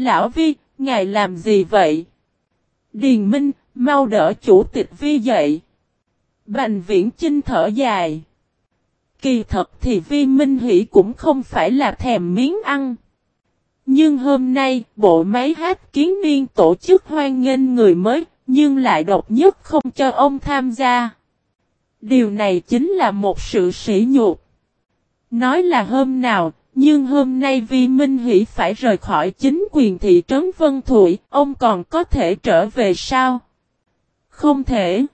Lão Vi, ngài làm gì vậy? Điền Minh, mau đỡ chủ tịch Vi dậy. Bành viễn Trinh thở dài. Kỳ thật thì Vi Minh Hỷ cũng không phải là thèm miếng ăn. Nhưng hôm nay, bộ máy hát kiến niên tổ chức hoan nghênh người mới, nhưng lại độc nhất không cho ông tham gia. Điều này chính là một sự sỉ nhục. Nói là hôm nào, nhưng hôm nay Vi Minh Hỷ phải rời khỏi chính quyền thị trấn Vân Thụy, ông còn có thể trở về sao? Không thể.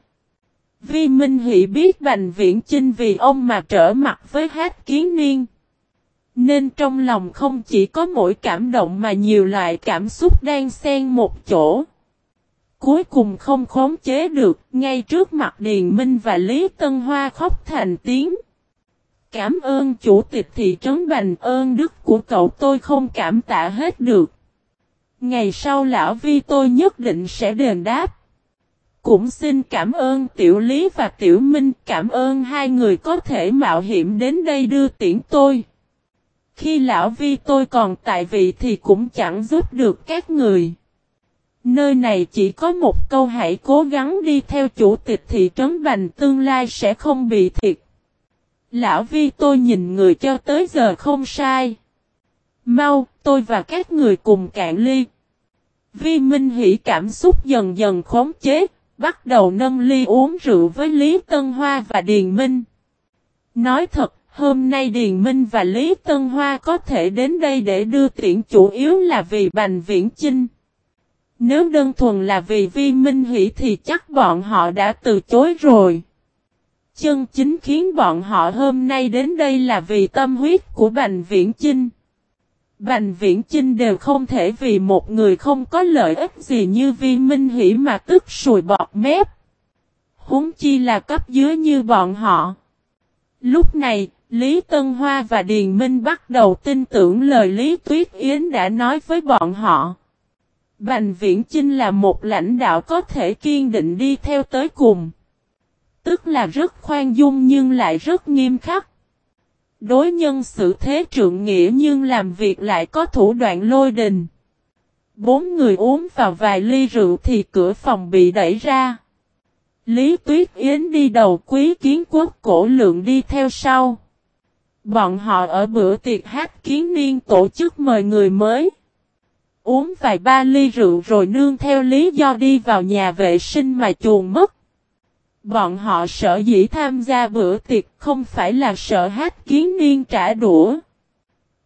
Vi Minh Hỷ biết Bành Viễn Chinh vì ông mà trở mặt với hát kiến niên. Nên trong lòng không chỉ có mỗi cảm động mà nhiều loại cảm xúc đang xen một chỗ. Cuối cùng không khống chế được, ngay trước mặt Điền Minh và Lý Tân Hoa khóc thành tiếng. Cảm ơn chủ tịch thị trấn Bành ơn đức của cậu tôi không cảm tạ hết được. Ngày sau lão vi tôi nhất định sẽ đền đáp. Cũng xin cảm ơn Tiểu Lý và Tiểu Minh, cảm ơn hai người có thể mạo hiểm đến đây đưa tiễn tôi. Khi lão vi tôi còn tại vị thì cũng chẳng giúp được các người. Nơi này chỉ có một câu hãy cố gắng đi theo chủ tịch thị trấn Bành tương lai sẽ không bị thiệt. Lão vi tôi nhìn người cho tới giờ không sai. Mau, tôi và các người cùng cạn ly. Vi Minh Hỷ cảm xúc dần dần khống chế, bắt đầu nâng ly uống rượu với Lý Tân Hoa và Điền Minh. Nói thật, hôm nay Điền Minh và Lý Tân Hoa có thể đến đây để đưa tiễn chủ yếu là vì Bành Viễn Chinh. Nếu đơn thuần là vì Vi Minh Hỷ thì chắc bọn họ đã từ chối rồi. Chân chính khiến bọn họ hôm nay đến đây là vì tâm huyết của Bành Viễn Chinh. Bành Viễn Chinh đều không thể vì một người không có lợi ích gì như Vi Minh Hỷ mà tức sùi bọt mép. Húng chi là cấp dưới như bọn họ. Lúc này, Lý Tân Hoa và Điền Minh bắt đầu tin tưởng lời Lý Tuyết Yến đã nói với bọn họ. Bành Viễn Chinh là một lãnh đạo có thể kiên định đi theo tới cùng. Tức là rất khoan dung nhưng lại rất nghiêm khắc. Đối nhân xử thế trượng nghĩa nhưng làm việc lại có thủ đoạn lôi đình. Bốn người uống vào vài ly rượu thì cửa phòng bị đẩy ra. Lý Tuyết Yến đi đầu quý kiến quốc cổ lượng đi theo sau. Bọn họ ở bữa tiệc hát kiến niên tổ chức mời người mới. Uống vài ba ly rượu rồi nương theo lý do đi vào nhà vệ sinh mà chuồn mất. Bọn họ sợ dĩ tham gia bữa tiệc không phải là sợ hát kiến niên trả đũa.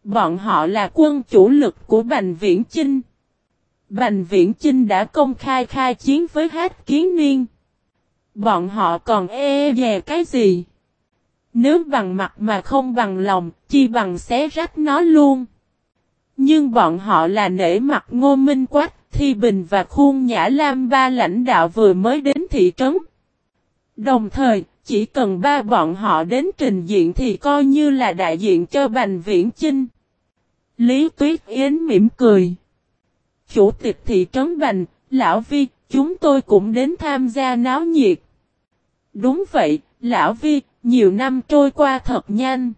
Bọn họ là quân chủ lực của Bành Viễn Chinh. Bành Viễn Chinh đã công khai khai chiến với hát kiến niên. Bọn họ còn e, e dè cái gì? Nếu bằng mặt mà không bằng lòng, chi bằng xé rách nó luôn. Nhưng bọn họ là nể mặt Ngô Minh Quách, Thi Bình và Khuôn Nhã Lam ba lãnh đạo vừa mới đến thị trấn. Đồng thời, chỉ cần ba bọn họ đến trình diện thì coi như là đại diện cho Bành Viễn Chinh. Lý Tuyết Yến mỉm cười. Chủ tịch thị trấn Bành, Lão Vi, chúng tôi cũng đến tham gia náo nhiệt. Đúng vậy, Lão Vi, nhiều năm trôi qua thật nhanh.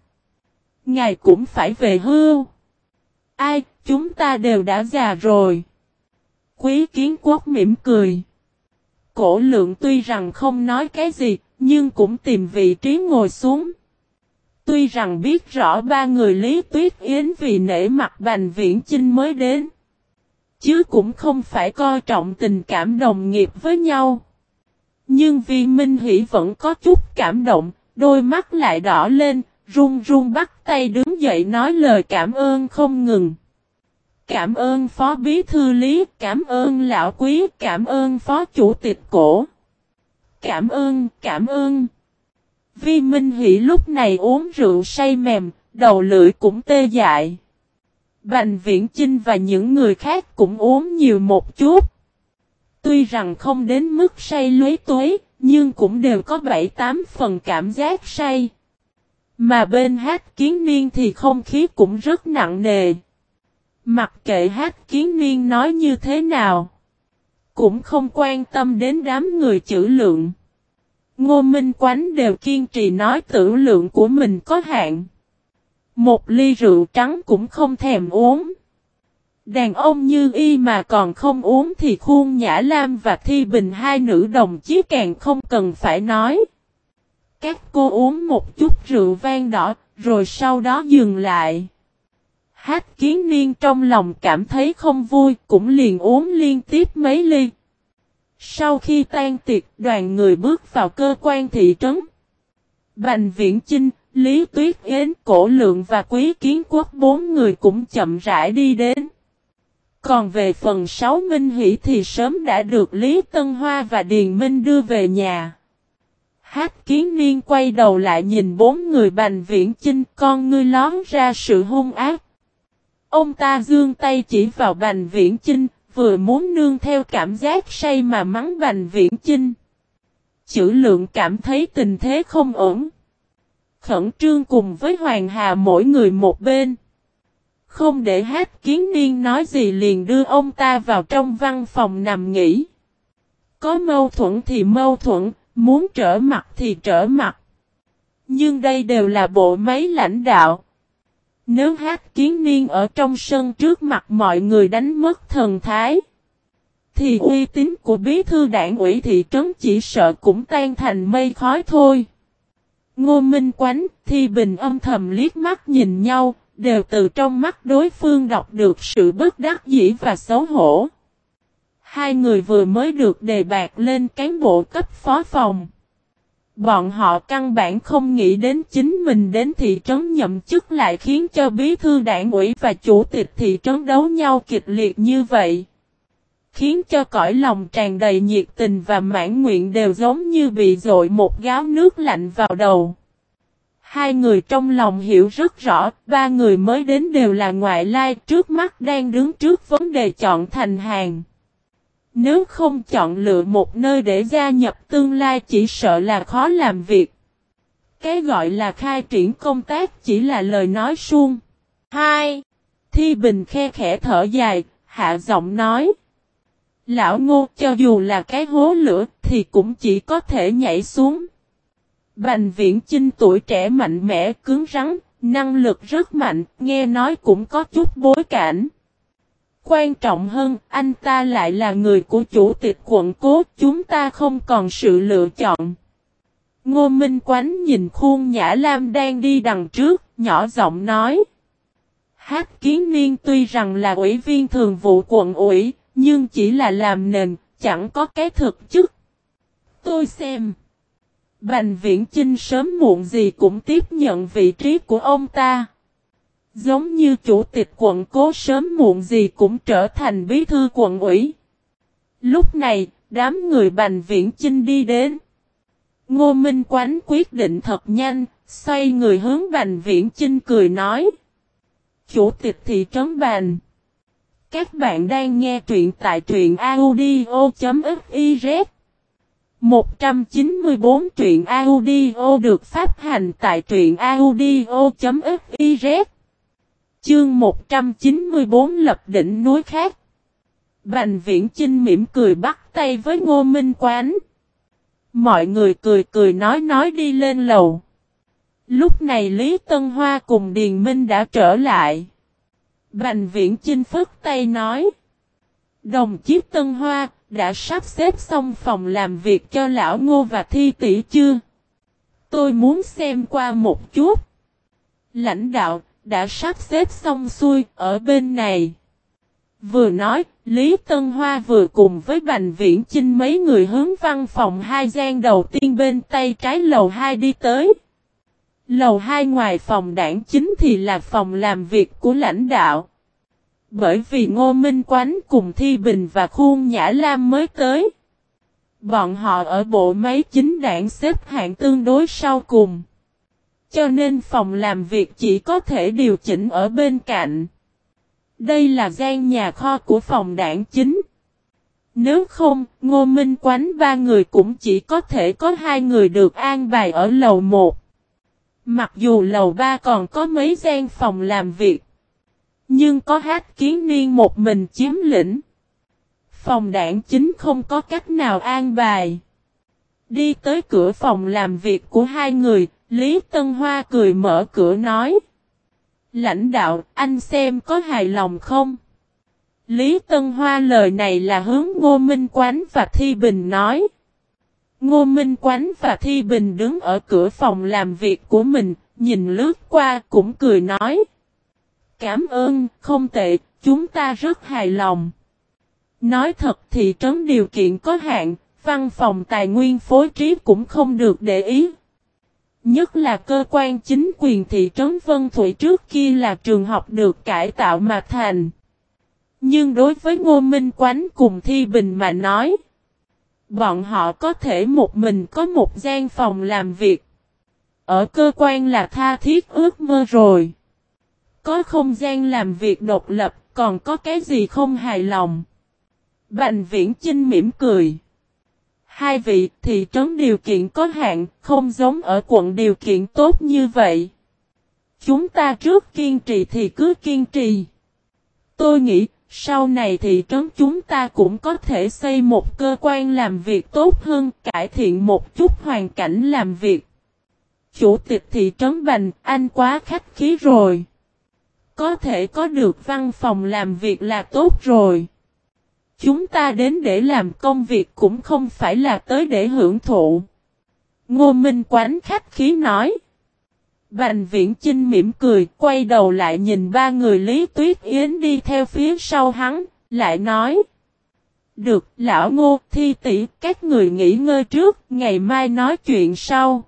Ngài cũng phải về hưu. Ai, chúng ta đều đã già rồi. Quý kiến quốc mỉm cười. Cổ lượng tuy rằng không nói cái gì, nhưng cũng tìm vị trí ngồi xuống. Tuy rằng biết rõ ba người Lý Tuyết Yến vì nể mặt Bành Viễn Chinh mới đến. Chứ cũng không phải coi trọng tình cảm đồng nghiệp với nhau. Nhưng vì Minh Hỷ vẫn có chút cảm động, đôi mắt lại đỏ lên, run run bắt tay đứng dậy nói lời cảm ơn không ngừng. Cảm ơn Phó Bí Thư Lý, cảm ơn Lão Quý, cảm ơn Phó Chủ tịch Cổ. Cảm ơn, cảm ơn. Vi Minh Hỷ lúc này uống rượu say mềm, đầu lưỡi cũng tê dại. Bành Viễn Chinh và những người khác cũng uống nhiều một chút. Tuy rằng không đến mức say lưới tuế, nhưng cũng đều có 7-8 phần cảm giác say. Mà bên hát kiến niên thì không khí cũng rất nặng nề. Mặc kệ hát kiến niên nói như thế nào. Cũng không quan tâm đến đám người chữ lượng. Ngô Minh Quánh đều kiên trì nói tử lượng của mình có hạn. Một ly rượu trắng cũng không thèm uống. Đàn ông như y mà còn không uống thì khuôn Nhã Lam và Thi Bình hai nữ đồng chí càng không cần phải nói. Các cô uống một chút rượu vang đỏ, rồi sau đó dừng lại. Hát kiến niên trong lòng cảm thấy không vui, cũng liền uống liên tiếp mấy ly. Sau khi tan tiệc, đoàn người bước vào cơ quan thị trấn. Bành Viễn Chinh, Lý Tuyết Yến, Cổ Lượng và Quý Kiến Quốc bốn người cũng chậm rãi đi đến. Còn về phần sáu Minh Hỷ thì sớm đã được Lý Tân Hoa và Điền Minh đưa về nhà. Hát kiến niên quay đầu lại nhìn bốn người bành viễn chinh con ngươi lón ra sự hung ác. Ông ta dương tay chỉ vào bành viễn chinh, vừa muốn nương theo cảm giác say mà mắng bành viễn chinh. Chữ lượng cảm thấy tình thế không ổn. Khẩn trương cùng với Hoàng Hà mỗi người một bên. Không để hát kiến niên nói gì liền đưa ông ta vào trong văn phòng nằm nghỉ. Có mâu thuẫn thì mâu thuẫn, muốn trở mặt thì trở mặt. Nhưng đây đều là bộ máy lãnh đạo. Nếu hát kiến niên ở trong sân trước mặt mọi người đánh mất thần thái, thì uy tín của bí thư đảng ủy thị trấn chỉ sợ cũng tan thành mây khói thôi. Ngô Minh Quánh, Thi Bình âm thầm liếc mắt nhìn nhau, đều từ trong mắt đối phương đọc được sự bất đắc dĩ và xấu hổ. Hai người vừa mới được đề bạc lên cán bộ cấp phó phòng. Bọn họ căn bản không nghĩ đến chính mình đến thị trấn nhậm chức lại khiến cho bí thư đảng ủy và chủ tịch thị trấn đấu nhau kịch liệt như vậy. Khiến cho cõi lòng tràn đầy nhiệt tình và mãn nguyện đều giống như bị dội một gáo nước lạnh vào đầu. Hai người trong lòng hiểu rất rõ, ba người mới đến đều là ngoại lai trước mắt đang đứng trước vấn đề chọn thành hàng. Nếu không chọn lựa một nơi để gia nhập tương lai chỉ sợ là khó làm việc. Cái gọi là khai triển công tác chỉ là lời nói suông. 2. Thi Bình khe khẽ thở dài, hạ giọng nói. Lão ngô cho dù là cái hố lửa thì cũng chỉ có thể nhảy xuống. Bành viễn chinh tuổi trẻ mạnh mẽ cứng rắn, năng lực rất mạnh, nghe nói cũng có chút bối cảnh. Quan trọng hơn, anh ta lại là người của chủ tịch quận cố, chúng ta không còn sự lựa chọn. Ngô Minh Quánh nhìn khuôn Nhã Lam đang đi đằng trước, nhỏ giọng nói. Hát kiến niên tuy rằng là ủy viên thường vụ quận ủy, nhưng chỉ là làm nền, chẳng có cái thực chức. Tôi xem. Bành viễn Trinh sớm muộn gì cũng tiếp nhận vị trí của ông ta. Giống như chủ tịch quận cố sớm muộn gì cũng trở thành bí thư quận ủy. Lúc này, đám người Bành Viễn Chinh đi đến. Ngô Minh Quánh quyết định thật nhanh, xoay người hướng Bành Viễn Chinh cười nói. Chủ tịch thị trấn Bành. Các bạn đang nghe truyện tại truyện audio.fiz 194 truyện audio được phát hành tại truyện audio.fiz Chương 194 lập đỉnh núi khác. Bành viễn Trinh mỉm cười bắt tay với ngô minh quán. Mọi người cười cười nói nói đi lên lầu. Lúc này Lý Tân Hoa cùng Điền Minh đã trở lại. Bành viễn Trinh phức tay nói. Đồng chí Tân Hoa đã sắp xếp xong phòng làm việc cho lão ngô và thi tỷ chưa? Tôi muốn xem qua một chút. Lãnh đạo, đã sắp xếp xong xuôi ở bên này. Vừa nói, Lý Tân Hoa vừa cùng với Bành Viễn Chinh mấy người hướng văn phòng hai gian đầu tiên bên tay trái lầu 2 đi tới. Lầu 2 ngoài phòng đảng chính thì là phòng làm việc của lãnh đạo. Bởi vì Ngô Minh Quánh cùng Thi Bình và Khuôn Nhã Lam mới tới. Bọn họ ở bộ máy chính đảng xếp hạng tương đối sau cùng. Cho nên phòng làm việc chỉ có thể điều chỉnh ở bên cạnh. Đây là gian nhà kho của phòng đảng chính. Nếu không, Ngô Minh Quánh ba người cũng chỉ có thể có hai người được an bài ở lầu 1. Mặc dù lầu 3 còn có mấy gian phòng làm việc. Nhưng có hát kiến niên một mình chiếm lĩnh. Phòng đảng chính không có cách nào an bài. Đi tới cửa phòng làm việc của hai người, Lý Tân Hoa cười mở cửa nói. Lãnh đạo, anh xem có hài lòng không? Lý Tân Hoa lời này là hướng Ngô Minh Quánh và Thi Bình nói. Ngô Minh Quánh và Thi Bình đứng ở cửa phòng làm việc của mình, nhìn lướt qua cũng cười nói. Cảm ơn, không tệ, chúng ta rất hài lòng. Nói thật thì trấn điều kiện có hạn, văn phòng tài nguyên phối trí cũng không được để ý. Nhất là cơ quan chính quyền thị trấn Vân Thủy trước kia là trường học được cải tạo mà thành. Nhưng đối với Ngô Minh Quánh cùng Thi Bình mà nói, bọn họ có thể một mình có một gian phòng làm việc. Ở cơ quan là tha thiết ước mơ rồi. Có không gian làm việc độc lập, còn có cái gì không hài lòng. Bành viễn Chinh mỉm cười. Hai vị thị trấn điều kiện có hạn, không giống ở quận điều kiện tốt như vậy. Chúng ta trước kiên trì thì cứ kiên trì. Tôi nghĩ, sau này thị trấn chúng ta cũng có thể xây một cơ quan làm việc tốt hơn, cải thiện một chút hoàn cảnh làm việc. Chủ tịch thị trấn Bành, anh quá khách khí rồi. Có thể có được văn phòng làm việc là tốt rồi. Chúng ta đến để làm công việc cũng không phải là tới để hưởng thụ. Ngô Minh Quán khách khí nói. Bành viễn Trinh mỉm cười, quay đầu lại nhìn ba người Lý Tuyết Yến đi theo phía sau hắn, lại nói. Được, lão ngô, thi tỷ, các người nghỉ ngơi trước, ngày mai nói chuyện sau.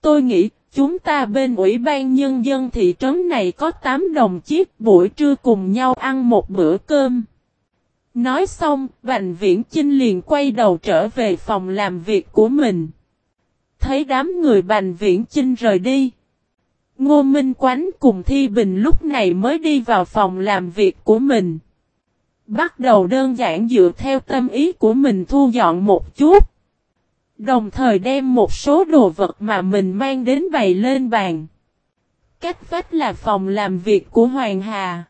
Tôi nghĩ, chúng ta bên Ủy ban Nhân dân thị trấn này có 8 đồng chiếc buổi trưa cùng nhau ăn một bữa cơm. Nói xong, Bành Viễn Chinh liền quay đầu trở về phòng làm việc của mình. Thấy đám người Bành Viễn Chinh rời đi. Ngô Minh Quánh cùng Thi Bình lúc này mới đi vào phòng làm việc của mình. Bắt đầu đơn giản dựa theo tâm ý của mình thu dọn một chút. Đồng thời đem một số đồ vật mà mình mang đến bày lên bàn. Cách vách là phòng làm việc của Hoàng Hà.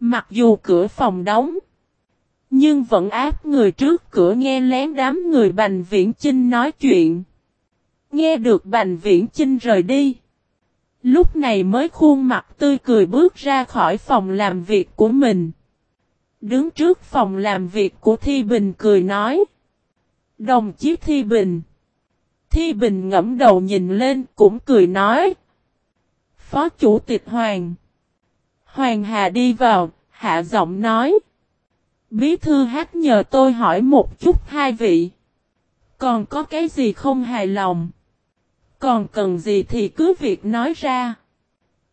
Mặc dù cửa phòng đóng. Nhưng vẫn áp người trước cửa nghe lén đám người Bành Viễn Chinh nói chuyện. Nghe được Bành Viễn Chinh rời đi. Lúc này mới khuôn mặt tươi cười bước ra khỏi phòng làm việc của mình. Đứng trước phòng làm việc của Thi Bình cười nói. Đồng chí Thi Bình. Thi Bình ngẫm đầu nhìn lên cũng cười nói. Phó chủ tịch Hoàng. Hoàng Hà đi vào, hạ giọng nói. Bí thư hát nhờ tôi hỏi một chút hai vị. Còn có cái gì không hài lòng? Còn cần gì thì cứ việc nói ra.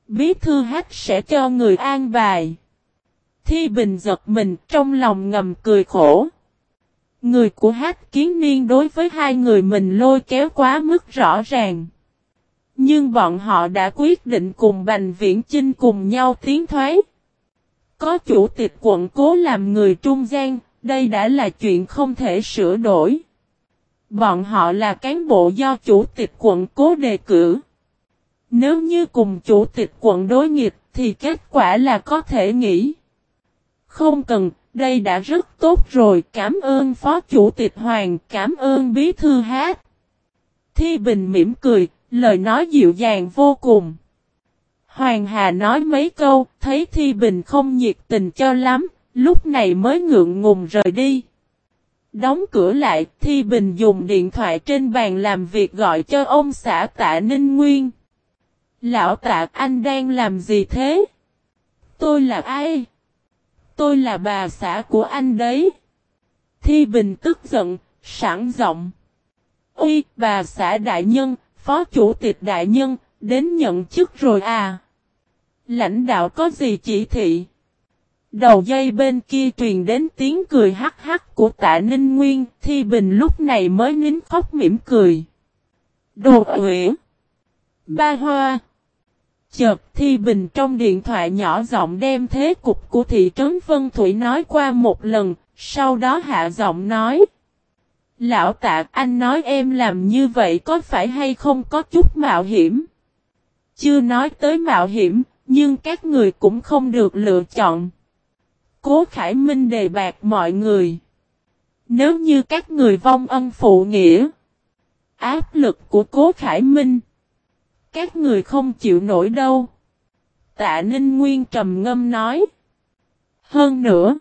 Bí thư hát sẽ cho người an bài. Thi Bình giật mình trong lòng ngầm cười khổ. Người của hát kiến niên đối với hai người mình lôi kéo quá mức rõ ràng. Nhưng bọn họ đã quyết định cùng Bành Viễn Chinh cùng nhau tiến thoái. Có chủ tịch quận cố làm người trung gian, đây đã là chuyện không thể sửa đổi. Bọn họ là cán bộ do chủ tịch quận cố đề cử. Nếu như cùng chủ tịch quận đối nghịch thì kết quả là có thể nghĩ. Không cần, đây đã rất tốt rồi, cảm ơn phó chủ tịch Hoàng, cảm ơn bí thư hát. Thi Bình mỉm cười, lời nói dịu dàng vô cùng. Hoàng Hà nói mấy câu, thấy Thi Bình không nhiệt tình cho lắm, lúc này mới ngượng ngùng rời đi. Đóng cửa lại, Thi Bình dùng điện thoại trên bàn làm việc gọi cho ông xã tạ Ninh Nguyên. Lão tạ anh đang làm gì thế? Tôi là ai? Tôi là bà xã của anh đấy. Thi Bình tức giận, sẵn giọng. Ôi, bà xã đại nhân, phó chủ tịch đại nhân, đến nhận chức rồi à? Lãnh đạo có gì chỉ thị? Đầu dây bên kia truyền đến tiếng cười hắc hắc của tạ Ninh Nguyên, Thi Bình lúc này mới nín khóc mỉm cười. Đồ uyển. Ba hoa. Chợt Thi Bình trong điện thoại nhỏ giọng đem thế cục của thị trấn Vân Thủy nói qua một lần, sau đó hạ giọng nói. Lão tạ anh nói em làm như vậy có phải hay không có chút mạo hiểm? Chưa nói tới mạo hiểm, nhưng các người cũng không được lựa chọn. Cố Khải Minh đề bạc mọi người. Nếu như các người vong ân phụ nghĩa, áp lực của Cố Khải Minh, các người không chịu nổi đâu. Tạ Ninh Nguyên trầm ngâm nói. Hơn nữa,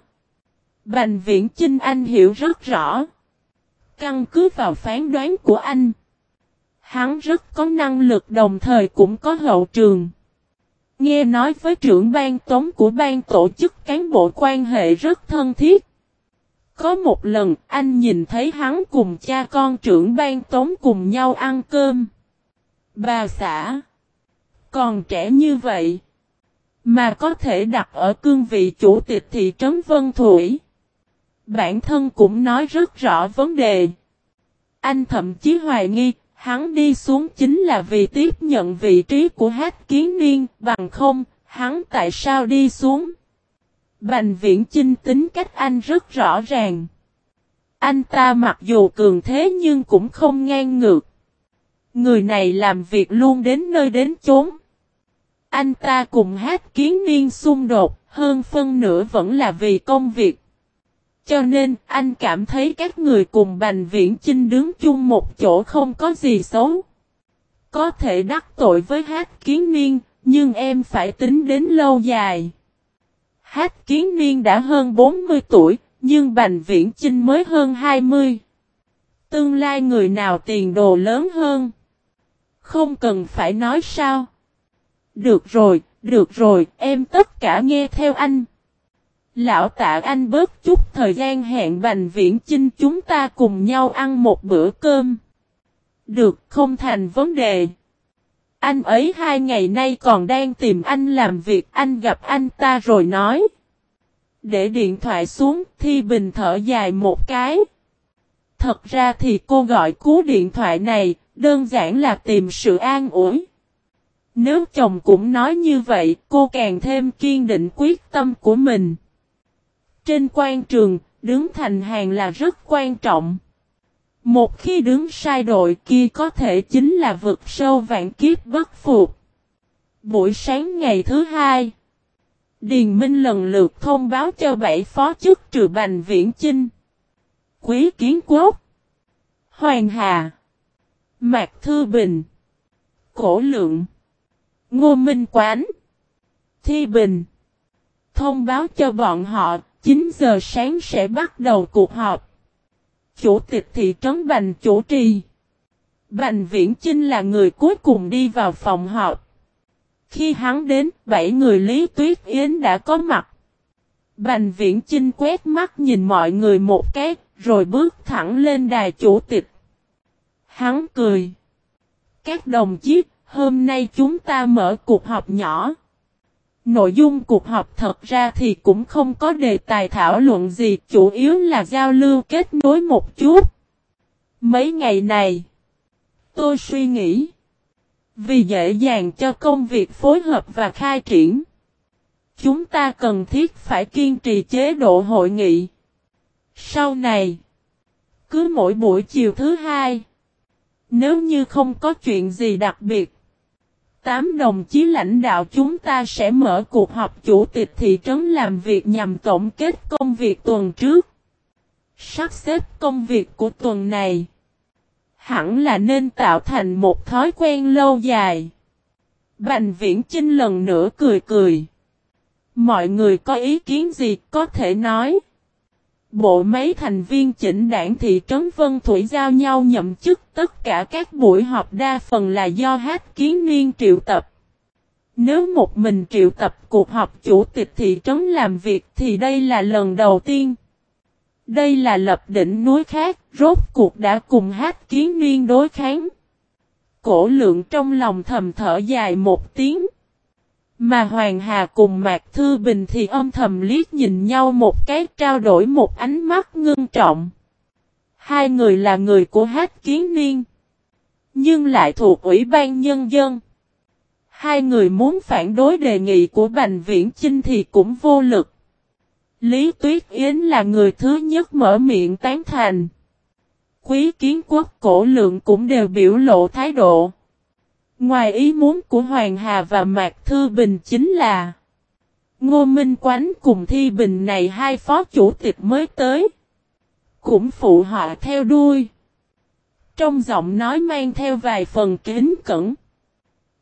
Bành Viễn Chinh anh hiểu rất rõ. Căn cứ vào phán đoán của anh, hắn rất có năng lực đồng thời cũng có hậu trường. Nghe nói với trưởng ban tống của ban tổ chức cán bộ quan hệ rất thân thiết. Có một lần anh nhìn thấy hắn cùng cha con trưởng ban tống cùng nhau ăn cơm. Bà xã. Còn trẻ như vậy. Mà có thể đặt ở cương vị chủ tịch thị trấn Vân Thủy. Bản thân cũng nói rất rõ vấn đề. Anh thậm chí hoài nghi, hắn đi xuống chính là vì tiếp nhận vị trí của hát kiến niên, bằng không, hắn tại sao đi xuống? Bành viễn chinh tính cách anh rất rõ ràng. Anh ta mặc dù cường thế nhưng cũng không ngang ngược. Người này làm việc luôn đến nơi đến chốn. Anh ta cùng hát kiến niên xung đột, hơn phân nửa vẫn là vì công việc. Cho nên, anh cảm thấy các người cùng Bành Viễn Chinh đứng chung một chỗ không có gì xấu. Có thể đắc tội với hát kiến niên, nhưng em phải tính đến lâu dài. Hát kiến niên đã hơn 40 tuổi, nhưng Bành Viễn Chinh mới hơn 20. Tương lai người nào tiền đồ lớn hơn? Không cần phải nói sao. Được rồi, được rồi, em tất cả nghe theo anh. Lão tạ anh bớt chút thời gian hẹn Bành Viễn Chinh chúng ta cùng nhau ăn một bữa cơm. Được, không thành vấn đề. Anh ấy hai ngày nay còn đang tìm anh làm việc anh gặp anh ta rồi nói. Để điện thoại xuống, Thi Bình thở dài một cái. Thật ra thì cô gọi cú điện thoại này, đơn giản là tìm sự an ủi. Nếu chồng cũng nói như vậy, cô càng thêm kiên định quyết tâm của mình. Trên quan trường, đứng thành hàng là rất quan trọng. Một khi đứng sai đội kia có thể chính là vực sâu vạn kiếp bất phục. Buổi sáng ngày thứ hai, Điền Minh lần lượt thông báo cho bảy phó chức trừ Bành Viễn Chinh, Quý Kiến Quốc, Hoàng Hà, Mạc Thư Bình, Cổ Lượng, Ngô Minh Quán, Thi Bình. Thông báo cho bọn họ 9 giờ sáng sẽ bắt đầu cuộc họp. Chủ tịch thị trấn Bành chủ trì. Bành Viễn Chinh là người cuối cùng đi vào phòng họp. Khi hắn đến, bảy người Lý Tuyết Yến đã có mặt. Bành Viễn Chinh quét mắt nhìn mọi người một cái, rồi bước thẳng lên đài chủ tịch. Hắn cười. Các đồng chí, hôm nay chúng ta mở cuộc họp nhỏ. Nội dung cuộc họp thật ra thì cũng không có đề tài thảo luận gì, chủ yếu là giao lưu kết nối một chút. Mấy ngày này, tôi suy nghĩ, vì dễ dàng cho công việc phối hợp và khai triển, chúng ta cần thiết phải kiên trì chế độ hội nghị. Sau này, cứ mỗi buổi chiều thứ hai, nếu như không có chuyện gì đặc biệt, Tám đồng chí lãnh đạo chúng ta sẽ mở cuộc họp chủ tịch thị trấn làm việc nhằm tổng kết công việc tuần trước. Sắp xếp công việc của tuần này hẳn là nên tạo thành một thói quen lâu dài. Bành viễn Trinh lần nữa cười cười. Mọi người có ý kiến gì có thể nói. Bộ mấy thành viên chỉnh đảng thị trấn Vân Thủy giao nhau nhậm chức tất cả các buổi họp đa phần là do hát kiến niên triệu tập. Nếu một mình triệu tập cuộc họp chủ tịch thị trấn làm việc thì đây là lần đầu tiên. Đây là lập đỉnh núi khác, rốt cuộc đã cùng hát kiến niên đối kháng. Cổ lượng trong lòng thầm thở dài một tiếng. Mà Hoàng Hà cùng Mạc Thư Bình thì âm thầm liếc nhìn nhau một cái, trao đổi một ánh mắt ngưng trọng. Hai người là người của hát kiến niên. Nhưng lại thuộc Ủy ban Nhân dân. Hai người muốn phản đối đề nghị của Bành Viễn Chinh thì cũng vô lực. Lý Tuyết Yến là người thứ nhất mở miệng tán thành. Quý kiến quốc cổ lượng cũng đều biểu lộ thái độ. Ngoài ý muốn của Hoàng Hà và Mạc Thư Bình chính là Ngô Minh Quánh cùng Thi Bình này hai phó chủ tịch mới tới. Cũng phụ họ theo đuôi. Trong giọng nói mang theo vài phần kính cẩn.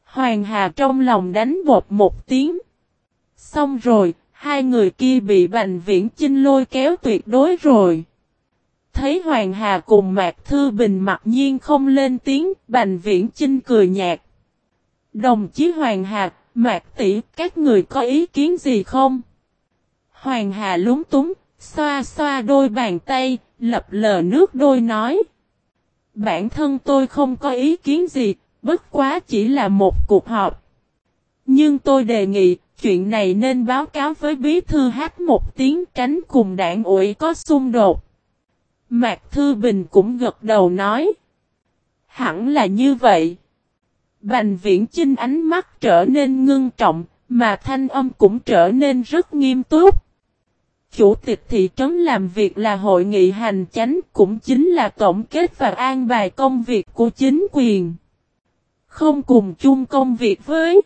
Hoàng Hà trong lòng đánh bột một tiếng. Xong rồi, Hai người kia bị Bành Viễn Chinh lôi kéo tuyệt đối rồi. Thấy Hoàng Hà cùng Mạc Thư Bình mặc nhiên không lên tiếng, Bành Viễn Chinh cười nhạt. Đồng chí Hoàng Hà, Mạc Tỷ, các người có ý kiến gì không? Hoàng Hà lúng túng, xoa xoa đôi bàn tay, lập lờ nước đôi nói. Bản thân tôi không có ý kiến gì, bất quá chỉ là một cuộc họp. Nhưng tôi đề nghị, chuyện này nên báo cáo với bí thư hát một tiếng tránh cùng đảng ủy có xung đột. Mạc Thư Bình cũng gật đầu nói. Hẳn là như vậy. Bành viễn chinh ánh mắt trở nên ngưng trọng, mà thanh âm cũng trở nên rất nghiêm túc. Chủ tịch thị trấn làm việc là hội nghị hành chánh cũng chính là tổng kết và an bài công việc của chính quyền. Không cùng chung công việc với.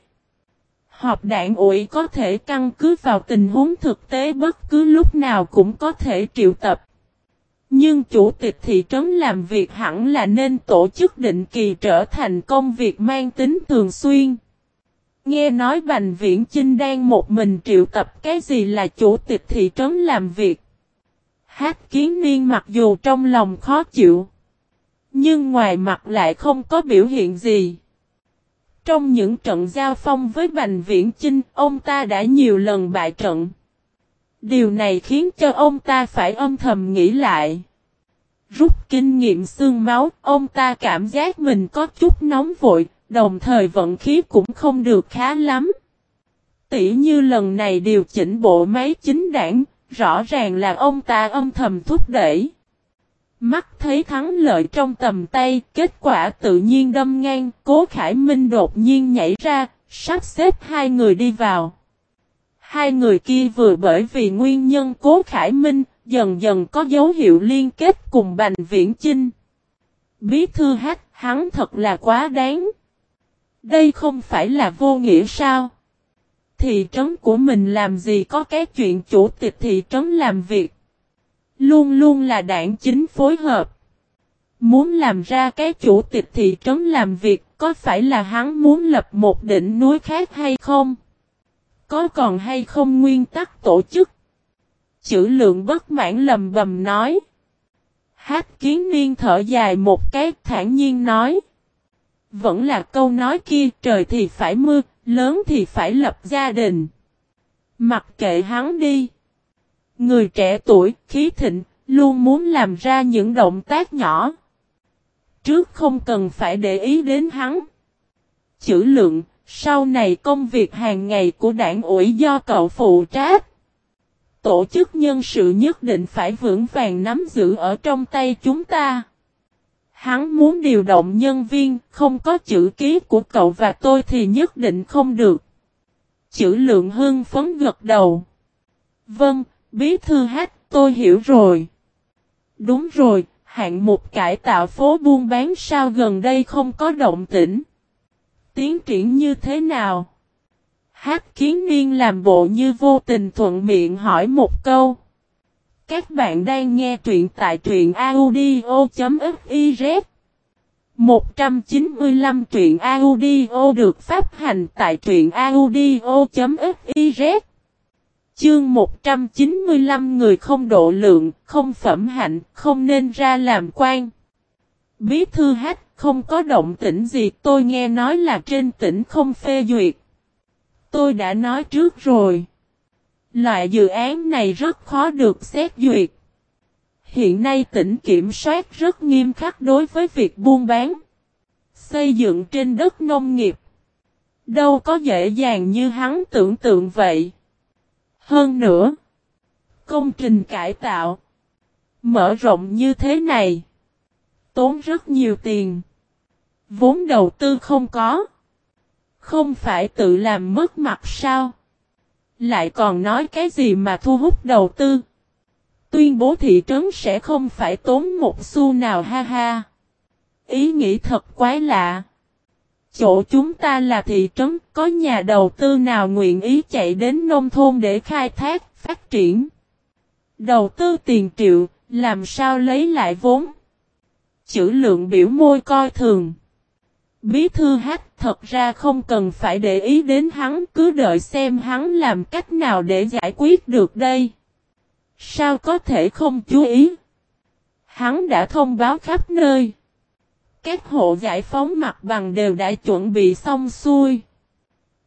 Họp đảng ủy có thể căn cứ vào tình huống thực tế bất cứ lúc nào cũng có thể triệu tập. Nhưng chủ tịch thị trấn làm việc hẳn là nên tổ chức định kỳ trở thành công việc mang tính thường xuyên. Nghe nói Bành Viễn Chinh đang một mình triệu tập cái gì là chủ tịch thị trấn làm việc. Hát kiến niên mặc dù trong lòng khó chịu. Nhưng ngoài mặt lại không có biểu hiện gì. Trong những trận giao phong với Bành Viễn Chinh, ông ta đã nhiều lần bại trận. Điều này khiến cho ông ta phải âm thầm nghĩ lại. Rút kinh nghiệm xương máu, ông ta cảm giác mình có chút nóng vội, đồng thời vận khí cũng không được khá lắm. Tỷ như lần này điều chỉnh bộ máy chính đảng, rõ ràng là ông ta âm thầm thúc đẩy. Mắt thấy thắng lợi trong tầm tay, kết quả tự nhiên đâm ngang, Cố Khải Minh đột nhiên nhảy ra, sắp xếp hai người đi vào. Hai người kia vừa bởi vì nguyên nhân Cố Khải Minh, dần dần có dấu hiệu liên kết cùng Bành Viễn Chinh. Bí thư hát, hắn thật là quá đáng. Đây không phải là vô nghĩa sao? Thị trấn của mình làm gì có cái chuyện chủ tịch thị trấn làm việc. Luôn luôn là đảng chính phối hợp. Muốn làm ra cái chủ tịch thị trấn làm việc có phải là hắn muốn lập một đỉnh núi khác hay không? Có còn hay không nguyên tắc tổ chức? Chữ lượng bất mãn lầm bầm nói. Hát kiến niên thở dài một cái thản nhiên nói. Vẫn là câu nói kia trời thì phải mưa, lớn thì phải lập gia đình. Mặc kệ hắn đi. Người trẻ tuổi, khí thịnh, luôn muốn làm ra những động tác nhỏ. Trước không cần phải để ý đến hắn. Chữ lượng, sau này công việc hàng ngày của đảng ủy do cậu phụ trách. Tổ chức nhân sự nhất định phải vững vàng nắm giữ ở trong tay chúng ta. Hắn muốn điều động nhân viên, không có chữ ký của cậu và tôi thì nhất định không được. Chữ lượng hưng phấn gật đầu. Vâng, bí thư hát, tôi hiểu rồi. Đúng rồi, hạng mục cải tạo phố buôn bán sao gần đây không có động tĩnh. Tiến triển như thế nào? Hát kiến niên làm bộ như vô tình thuận miệng hỏi một câu. Các bạn đang nghe truyện tại truyện audio.fiz 195 truyện audio được phát hành tại truyện audio.fiz Chương 195 người không độ lượng, không phẩm hạnh, không nên ra làm quan. Bí thư hát, không có động tĩnh gì tôi nghe nói là trên tỉnh không phê duyệt. Tôi đã nói trước rồi. Loại dự án này rất khó được xét duyệt. Hiện nay tỉnh kiểm soát rất nghiêm khắc đối với việc buôn bán. Xây dựng trên đất nông nghiệp. Đâu có dễ dàng như hắn tưởng tượng vậy. Hơn nữa, công trình cải tạo, mở rộng như thế này, tốn rất nhiều tiền. Vốn đầu tư không có. Không phải tự làm mất mặt sao? Lại còn nói cái gì mà thu hút đầu tư? Tuyên bố thị trấn sẽ không phải tốn một xu nào ha ha. Ý nghĩ thật quái lạ. Chỗ chúng ta là thị trấn, có nhà đầu tư nào nguyện ý chạy đến nông thôn để khai thác, phát triển. Đầu tư tiền triệu, làm sao lấy lại vốn? Chữ lượng biểu môi coi thường. Bí thư hát thật ra không cần phải để ý đến hắn, cứ đợi xem hắn làm cách nào để giải quyết được đây. Sao có thể không chú ý? Hắn đã thông báo khắp nơi. Các hộ giải phóng mặt bằng đều đã chuẩn bị xong xuôi.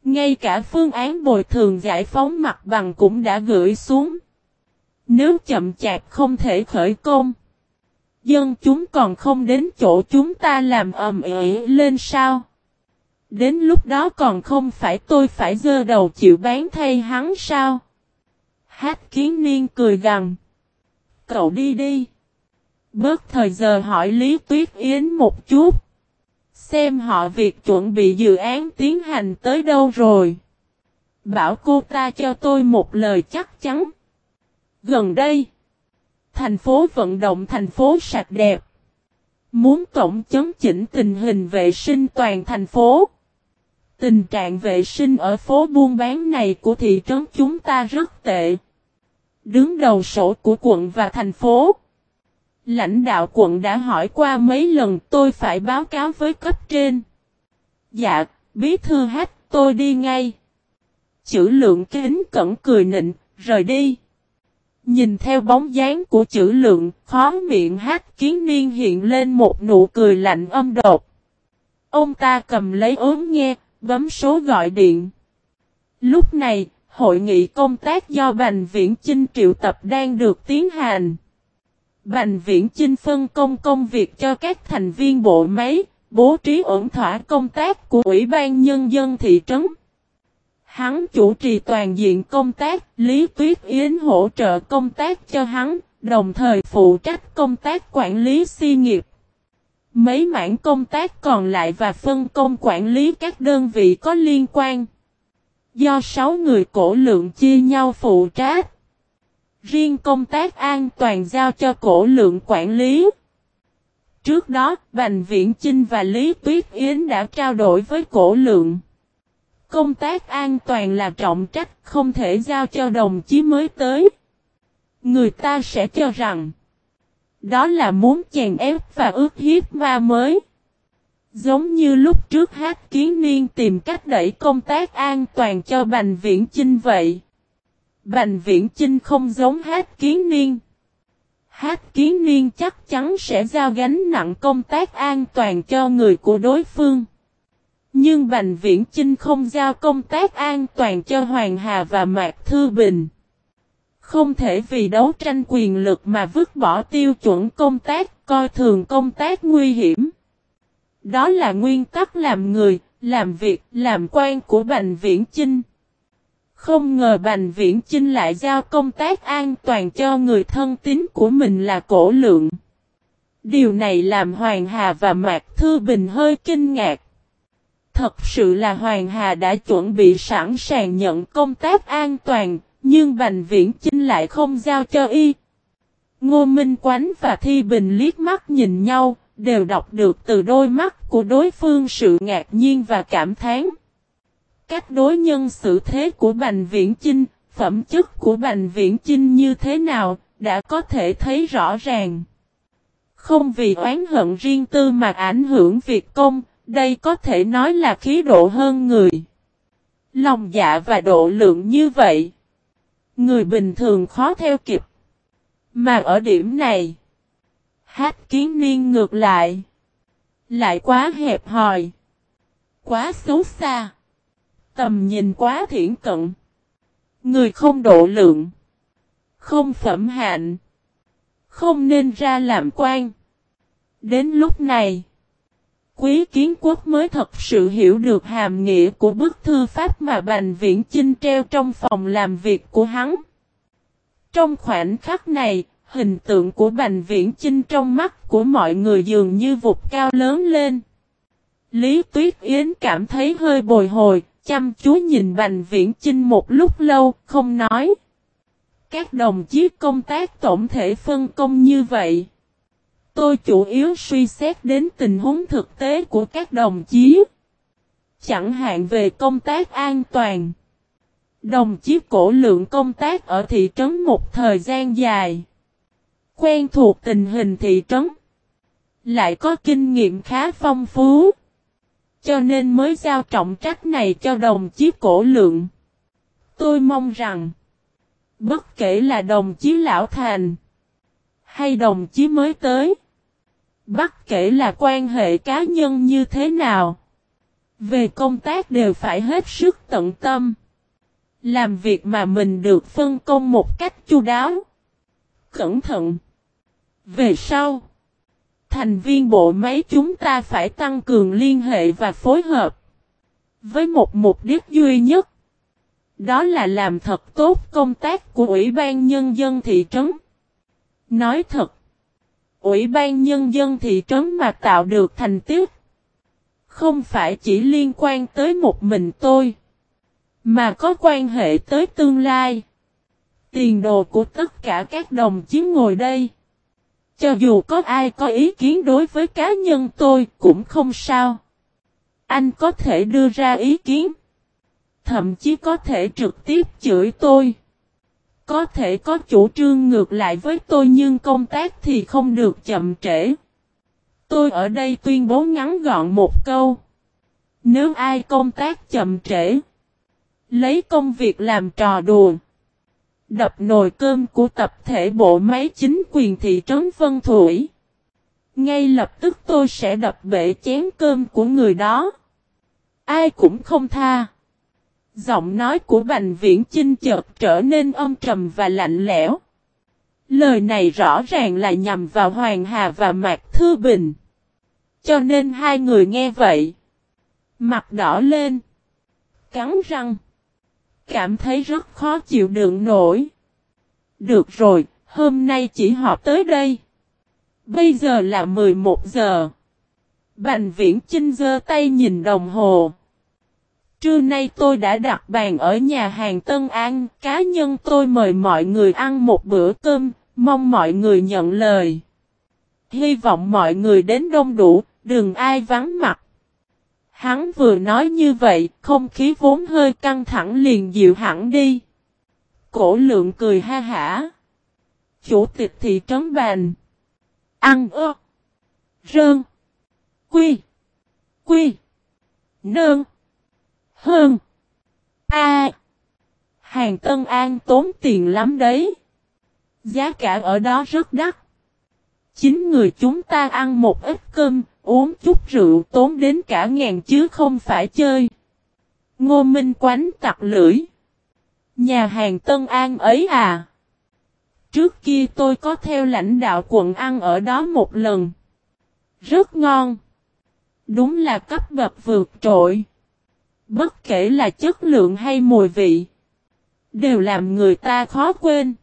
Ngay cả phương án bồi thường giải phóng mặt bằng cũng đã gửi xuống. Nếu chậm chạp không thể khởi công. Dân chúng còn không đến chỗ chúng ta làm ầm ĩ lên sao? Đến lúc đó còn không phải tôi phải dơ đầu chịu bán thay hắn sao? Hát kiến niên cười gằn. Cậu đi đi. Bớt thời giờ hỏi Lý Tuyết Yến một chút. Xem họ việc chuẩn bị dự án tiến hành tới đâu rồi. Bảo cô ta cho tôi một lời chắc chắn. Gần đây, thành phố vận động thành phố sạch đẹp. Muốn tổng chấn chỉnh tình hình vệ sinh toàn thành phố. Tình trạng vệ sinh ở phố buôn bán này của thị trấn chúng ta rất tệ. Đứng đầu sổ của quận và thành phố. Lãnh đạo quận đã hỏi qua mấy lần tôi phải báo cáo với cấp trên. Dạ, bí thư hát, tôi đi ngay. Chữ lượng kính cẩn cười nịnh, rời đi. Nhìn theo bóng dáng của chữ lượng, khó miệng hát kiến niên hiện lên một nụ cười lạnh âm đột. Ông ta cầm lấy ốm nghe, bấm số gọi điện. Lúc này, hội nghị công tác do Bành Viễn Chinh triệu tập đang được tiến hành. Bành Viễn Chinh phân công công việc cho các thành viên bộ máy, bố trí ổn thỏa công tác của Ủy ban Nhân dân thị trấn. Hắn chủ trì toàn diện công tác, Lý Tuyết Yến hỗ trợ công tác cho hắn, đồng thời phụ trách công tác quản lý si nghiệp. Mấy mảng công tác còn lại và phân công quản lý các đơn vị có liên quan. Do 6 người cổ lượng chia nhau phụ trách. Riêng công tác an toàn giao cho cổ lượng quản lý. Trước đó, Bành Viễn Chinh và Lý Tuyết Yến đã trao đổi với cổ lượng. Công tác an toàn là trọng trách, không thể giao cho đồng chí mới tới. Người ta sẽ cho rằng, đó là muốn chèn ép và ước hiếp ma mới. Giống như lúc trước hát kiến niên tìm cách đẩy công tác an toàn cho Bành Viễn Chinh vậy. Bành Viễn Chinh không giống hát kiến niên. Hát kiến niên chắc chắn sẽ giao gánh nặng công tác an toàn cho người của đối phương. Nhưng Bành Viễn Chinh không giao công tác an toàn cho Hoàng Hà và Mạc Thư Bình. Không thể vì đấu tranh quyền lực mà vứt bỏ tiêu chuẩn công tác, coi thường công tác nguy hiểm. Đó là nguyên tắc làm người, làm việc, làm quan của Bành Viễn Chinh. Không ngờ Bành Viễn Chinh lại giao công tác an toàn cho người thân tín của mình là cổ lượng. Điều này làm Hoàng Hà và Mạc Thư Bình hơi kinh ngạc. Thật sự là Hoàng Hà đã chuẩn bị sẵn sàng nhận công tác an toàn, nhưng Bành Viễn Chinh lại không giao cho y. Ngô Minh Quánh và Thi Bình liếc mắt nhìn nhau, đều đọc được từ đôi mắt của đối phương sự ngạc nhiên và cảm thán. Cách đối nhân xử thế của Bành Viễn Chinh, phẩm chất của Bành Viễn Chinh như thế nào, đã có thể thấy rõ ràng. Không vì oán hận riêng tư mà ảnh hưởng việc công, đây có thể nói là khí độ hơn người. Lòng dạ và độ lượng như vậy. Người bình thường khó theo kịp. Mà ở điểm này, hát kiến niên ngược lại. Lại quá hẹp hòi. Quá xấu xa. Tầm nhìn quá thiển cận. Người không độ lượng. Không phẩm hạnh. Không nên ra làm quan. Đến lúc này. Quý kiến quốc mới thật sự hiểu được hàm nghĩa của bức thư pháp mà Bành Viễn Chinh treo trong phòng làm việc của hắn. Trong khoảnh khắc này, hình tượng của Bành Viễn Chinh trong mắt của mọi người dường như vụt cao lớn lên. Lý Tuyết Yến cảm thấy hơi bồi hồi, chăm chú nhìn Bành Viễn Chinh một lúc lâu, không nói. Các đồng chí công tác tổng thể phân công như vậy. Tôi chủ yếu suy xét đến tình huống thực tế của các đồng chí. Chẳng hạn về công tác an toàn. Đồng chí cổ lượng công tác ở thị trấn một thời gian dài. Quen thuộc tình hình thị trấn. Lại có kinh nghiệm khá phong phú. Cho nên mới giao trọng trách này cho đồng chí cổ lượng. Tôi mong rằng, bất kể là đồng chí Lão Thành, hay đồng chí mới tới, bất kể là quan hệ cá nhân như thế nào, về công tác đều phải hết sức tận tâm. Làm việc mà mình được phân công một cách chu đáo. Cẩn thận. Về sau, thành viên bộ máy chúng ta phải tăng cường liên hệ và phối hợp. Với một mục đích duy nhất. Đó là làm thật tốt công tác của Ủy ban Nhân dân thị trấn. Nói thật. Ủy ban Nhân dân thị trấn mà tạo được thành tiết. Không phải chỉ liên quan tới một mình tôi. Mà có quan hệ tới tương lai. Tiền đồ của tất cả các đồng chí ngồi đây. Cho dù có ai có ý kiến đối với cá nhân tôi cũng không sao. Anh có thể đưa ra ý kiến. Thậm chí có thể trực tiếp chửi tôi. Có thể có chủ trương ngược lại với tôi nhưng công tác thì không được chậm trễ. Tôi ở đây tuyên bố ngắn gọn một câu. Nếu ai công tác chậm trễ, lấy công việc làm trò đùa, đập nồi cơm của tập thể bộ máy chính quyền thị trấn Vân Thủy. Ngay lập tức tôi sẽ đập bể chén cơm của người đó. Ai cũng không tha. Giọng nói của Bành Viễn Chinh chợt trở nên âm trầm và lạnh lẽo. Lời này rõ ràng là nhằm vào Hoàng Hà và Mạc Thư Bình. Cho nên hai người nghe vậy. Mặt đỏ lên. Cắn răng. Cảm thấy rất khó chịu đựng nổi. Được rồi, hôm nay chỉ họp tới đây. Bây giờ là 11 giờ. Bành viễn Trinh giơ tay nhìn đồng hồ. Trưa nay tôi đã đặt bàn ở nhà hàng Tân An, cá nhân tôi mời mọi người ăn một bữa cơm, mong mọi người nhận lời. Hy vọng mọi người đến đông đủ, đừng ai vắng mặt. Hắn vừa nói như vậy, không khí vốn hơi căng thẳng liền dịu hẳn đi. Cổ lượng cười ha hả. Chủ tịch thị trấn bàn. Ăn ơ. Rơn. Quy. Quy. Nơn. Hơn. A. Hàng Tân An tốn tiền lắm đấy. Giá cả ở đó rất đắt. Chính người chúng ta ăn một ít cơm, uống chút rượu tốn đến cả ngàn chứ không phải chơi. Ngô Minh quánh tặc lưỡi. Nhà hàng Tân An ấy à? Trước kia tôi có theo lãnh đạo quận ăn ở đó một lần. Rất ngon. Đúng là cấp bậc vượt trội. Bất kể là chất lượng hay mùi vị. Đều làm người ta khó quên.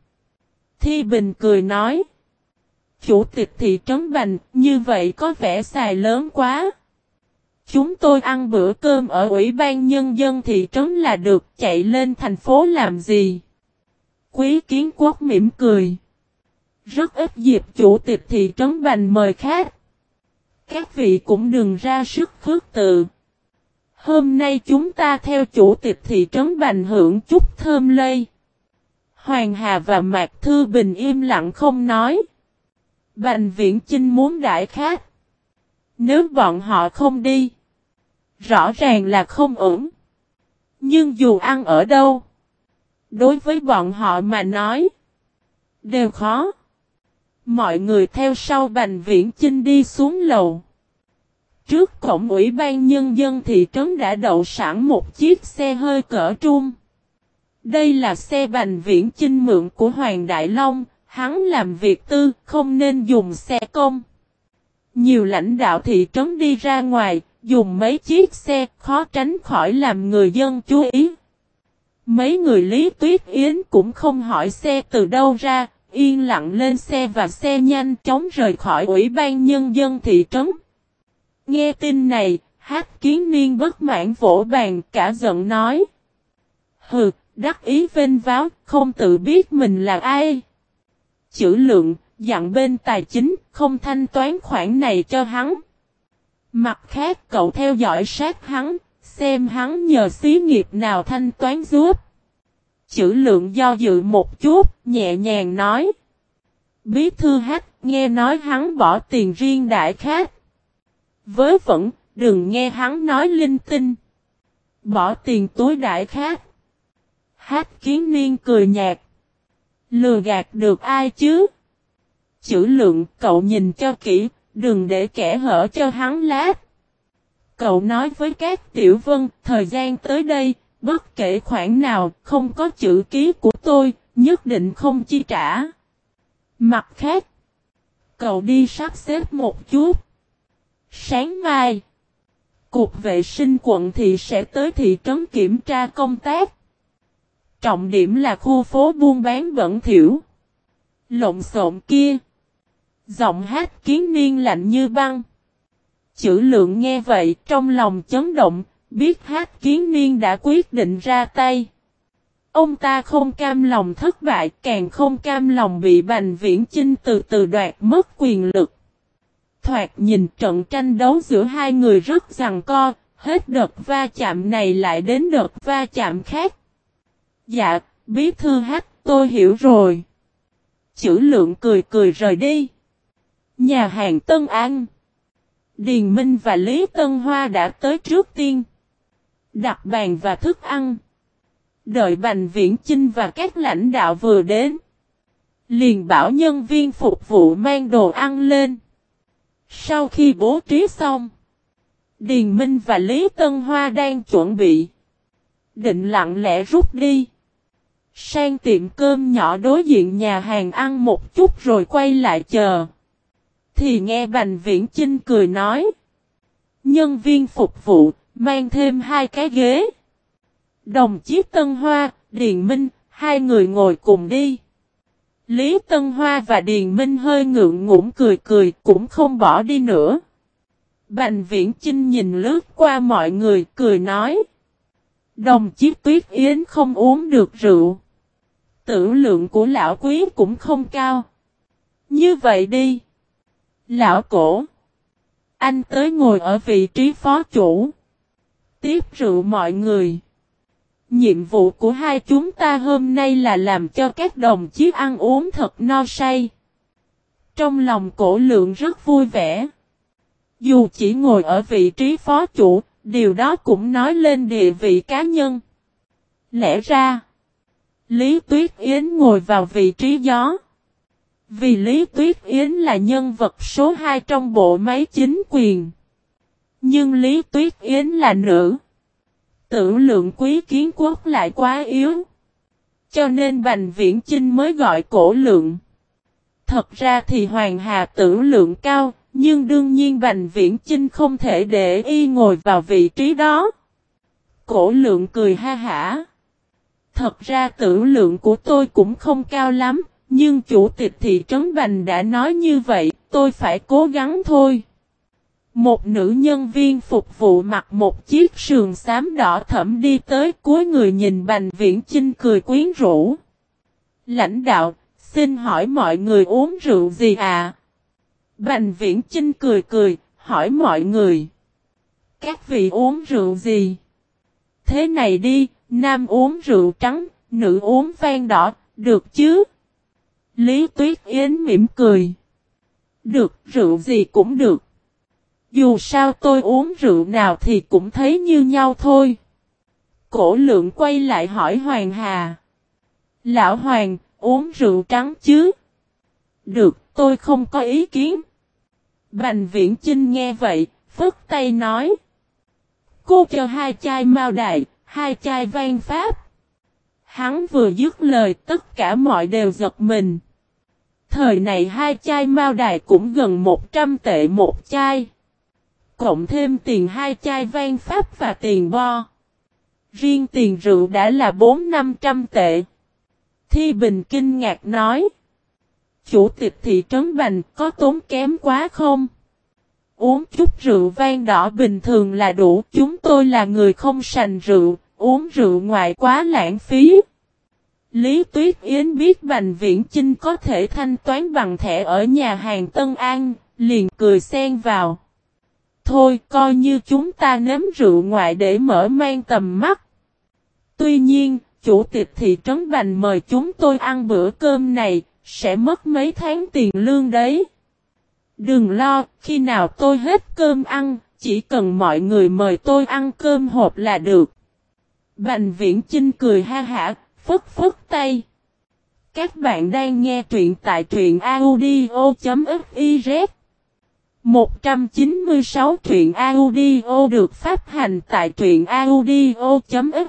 Thi Bình cười nói. Chủ tịch thị trấn Bành, như vậy có vẻ xài lớn quá. Chúng tôi ăn bữa cơm ở Ủy ban Nhân dân thị trấn là được chạy lên thành phố làm gì? Quý kiến quốc mỉm cười. Rất ít dịp chủ tịch thị trấn Bành mời khách. Các vị cũng đừng ra sức khước tự. Hôm nay chúng ta theo chủ tịch thị trấn Bành hưởng chút thơm lây. Hoàng Hà và Mạc Thư Bình im lặng không nói. Bành viễn Chinh muốn đại khác. Nếu bọn họ không đi. Rõ ràng là không ổn. Nhưng dù ăn ở đâu. Đối với bọn họ mà nói. Đều khó. Mọi người theo sau Bành Viễn Chinh đi xuống lầu. Trước cổng ủy ban nhân dân thị trấn đã đậu sẵn một chiếc xe hơi cỡ trung. Đây là xe Bành Viễn Chinh mượn của Hoàng Đại Long, hắn làm việc tư, không nên dùng xe công. Nhiều lãnh đạo thị trấn đi ra ngoài, dùng mấy chiếc xe khó tránh khỏi làm người dân chú ý. Mấy người Lý Tuyết Yến cũng không hỏi xe từ đâu ra, yên lặng lên xe và xe nhanh chóng rời khỏi Ủy ban Nhân dân thị trấn. Nghe tin này, hát kiến niên bất mãn vỗ bàn cả giận nói. Hừ, đắc ý vênh váo, không tự biết mình là ai. Chữ lượng, dặn bên tài chính, không thanh toán khoản này cho hắn. Mặt khác cậu theo dõi sát hắn, xem hắn nhờ xí nghiệp nào thanh toán giúp. Chữ lượng do dự một chút, nhẹ nhàng nói. Bí thư hát, nghe nói hắn bỏ tiền riêng đại khác. Với vẫn, đừng nghe hắn nói linh tinh. Bỏ tiền túi đại khác. Hát kiến niên cười nhạt. Lừa gạt được ai chứ? Chữ lượng cậu nhìn cho kỹ, đừng để kẻ hở cho hắn lát. Cậu nói với các tiểu vân, thời gian tới đây, bất kể khoản nào, không có chữ ký của tôi, nhất định không chi trả. Mặt khác, cậu đi sắp xếp một chút. Sáng mai, Cục vệ sinh quận thị sẽ tới thị trấn kiểm tra công tác. Trọng điểm là khu phố buôn bán bẩn thiểu. Lộn xộn kia. Giọng hát kiến niên lạnh như băng. Chữ lượng nghe vậy trong lòng chấn động, biết hát kiến niên đã quyết định ra tay. Ông ta không cam lòng thất bại, càng không cam lòng bị Bành Viễn Chinh từ từ đoạt mất quyền lực. Thoạt nhìn trận tranh đấu giữa hai người rất rằng co, hết đợt va chạm này lại đến đợt va chạm khác. Dạ, bí thư hát, tôi hiểu rồi. Chữ lượng cười cười rời đi. Nhà hàng Tân An. Điền Minh và Lý Tân Hoa đã tới trước tiên. Đặt bàn và thức ăn. Đợi Bành Viễn Chinh và các lãnh đạo vừa đến. Liền bảo nhân viên phục vụ mang đồ ăn lên. Sau khi bố trí xong. Điền Minh và Lý Tân Hoa đang chuẩn bị. Định lặng lẽ rút đi. Sang tiệm cơm nhỏ đối diện nhà hàng ăn một chút rồi quay lại chờ. Thì nghe Bành Viễn Chinh cười nói. Nhân viên phục vụ, mang thêm hai cái ghế. Đồng chí Tân Hoa, Điền Minh, hai người ngồi cùng đi. Lý Tân Hoa và Điền Minh hơi ngượng ngủng cười cười, cũng không bỏ đi nữa. Bành Viễn Chinh nhìn lướt qua mọi người, cười nói. Đồng chí Tuyết Yến không uống được rượu. Tử lượng của lão quý cũng không cao. Như vậy đi. Lão cổ. Anh tới ngồi ở vị trí phó chủ. Tiếp rượu mọi người. Nhiệm vụ của hai chúng ta hôm nay là làm cho các đồng chí ăn uống thật no say. Trong lòng cổ lượng rất vui vẻ. Dù chỉ ngồi ở vị trí phó chủ, điều đó cũng nói lên địa vị cá nhân. Lẽ ra, Lý Tuyết Yến ngồi vào vị trí gió. Vì Lý Tuyết Yến là nhân vật số 2 trong bộ máy chính quyền. Nhưng Lý Tuyết Yến là nữ. Tử lượng quý kiến quốc lại quá yếu. Cho nên Bành Viễn Chinh mới gọi cổ lượng. Thật ra thì Hoàng Hà tử lượng cao, nhưng đương nhiên Bành Viễn Chinh không thể để y ngồi vào vị trí đó. Cổ lượng cười ha hả. Thật ra tử lượng của tôi cũng không cao lắm, nhưng chủ tịch thị trấn Bành đã nói như vậy, tôi phải cố gắng thôi. Một nữ nhân viên phục vụ mặc một chiếc sườn xám đỏ thẫm đi tới cuối người nhìn Bành Viễn Chinh cười quyến rũ. Lãnh đạo, xin hỏi mọi người uống rượu gì à? Bành Viễn Chinh cười cười, hỏi mọi người. Các vị uống rượu gì? Thế này đi, nam uống rượu trắng, nữ uống vang đỏ, được chứ? Lý Tuyết Yến mỉm cười. Được, rượu gì cũng được. Dù sao tôi uống rượu nào thì cũng thấy như nhau thôi. Cổ lượng quay lại hỏi Hoàng Hà. Lão Hoàng, uống rượu trắng chứ? Được, tôi không có ý kiến. Bành viễn Trinh nghe vậy, phức tay nói. Cô cho hai chai mao đại, hai chai vang pháp. Hắn vừa dứt lời tất cả mọi đều giật mình. Thời này hai chai mao đài cũng gần 100 tệ một chai. Cộng thêm tiền hai chai vang pháp và tiền bo. Riêng tiền rượu đã là 4-500 tệ. Thi Bình kinh ngạc nói. Chủ tịch thị trấn Bành có tốn kém quá không? Uống chút rượu vang đỏ bình thường là đủ. Chúng tôi là người không sành rượu, uống rượu ngoại quá lãng phí. Lý Tuyết Yến biết Bành Viễn Chinh có thể thanh toán bằng thẻ ở nhà hàng Tân An, liền cười xen vào. Thôi coi như chúng ta nếm rượu ngoại để mở mang tầm mắt. Tuy nhiên, chủ tịch thị trấn Bành mời chúng tôi ăn bữa cơm này, sẽ mất mấy tháng tiền lương đấy. Đừng lo, khi nào tôi hết cơm ăn, chỉ cần mọi người mời tôi ăn cơm hộp là được. Bành viễn Chinh cười ha hả, phất phất tay. Các bạn đang nghe truyện tại truyện audio.fiz 196 truyện audio được phát hành tại truyện audio.fiz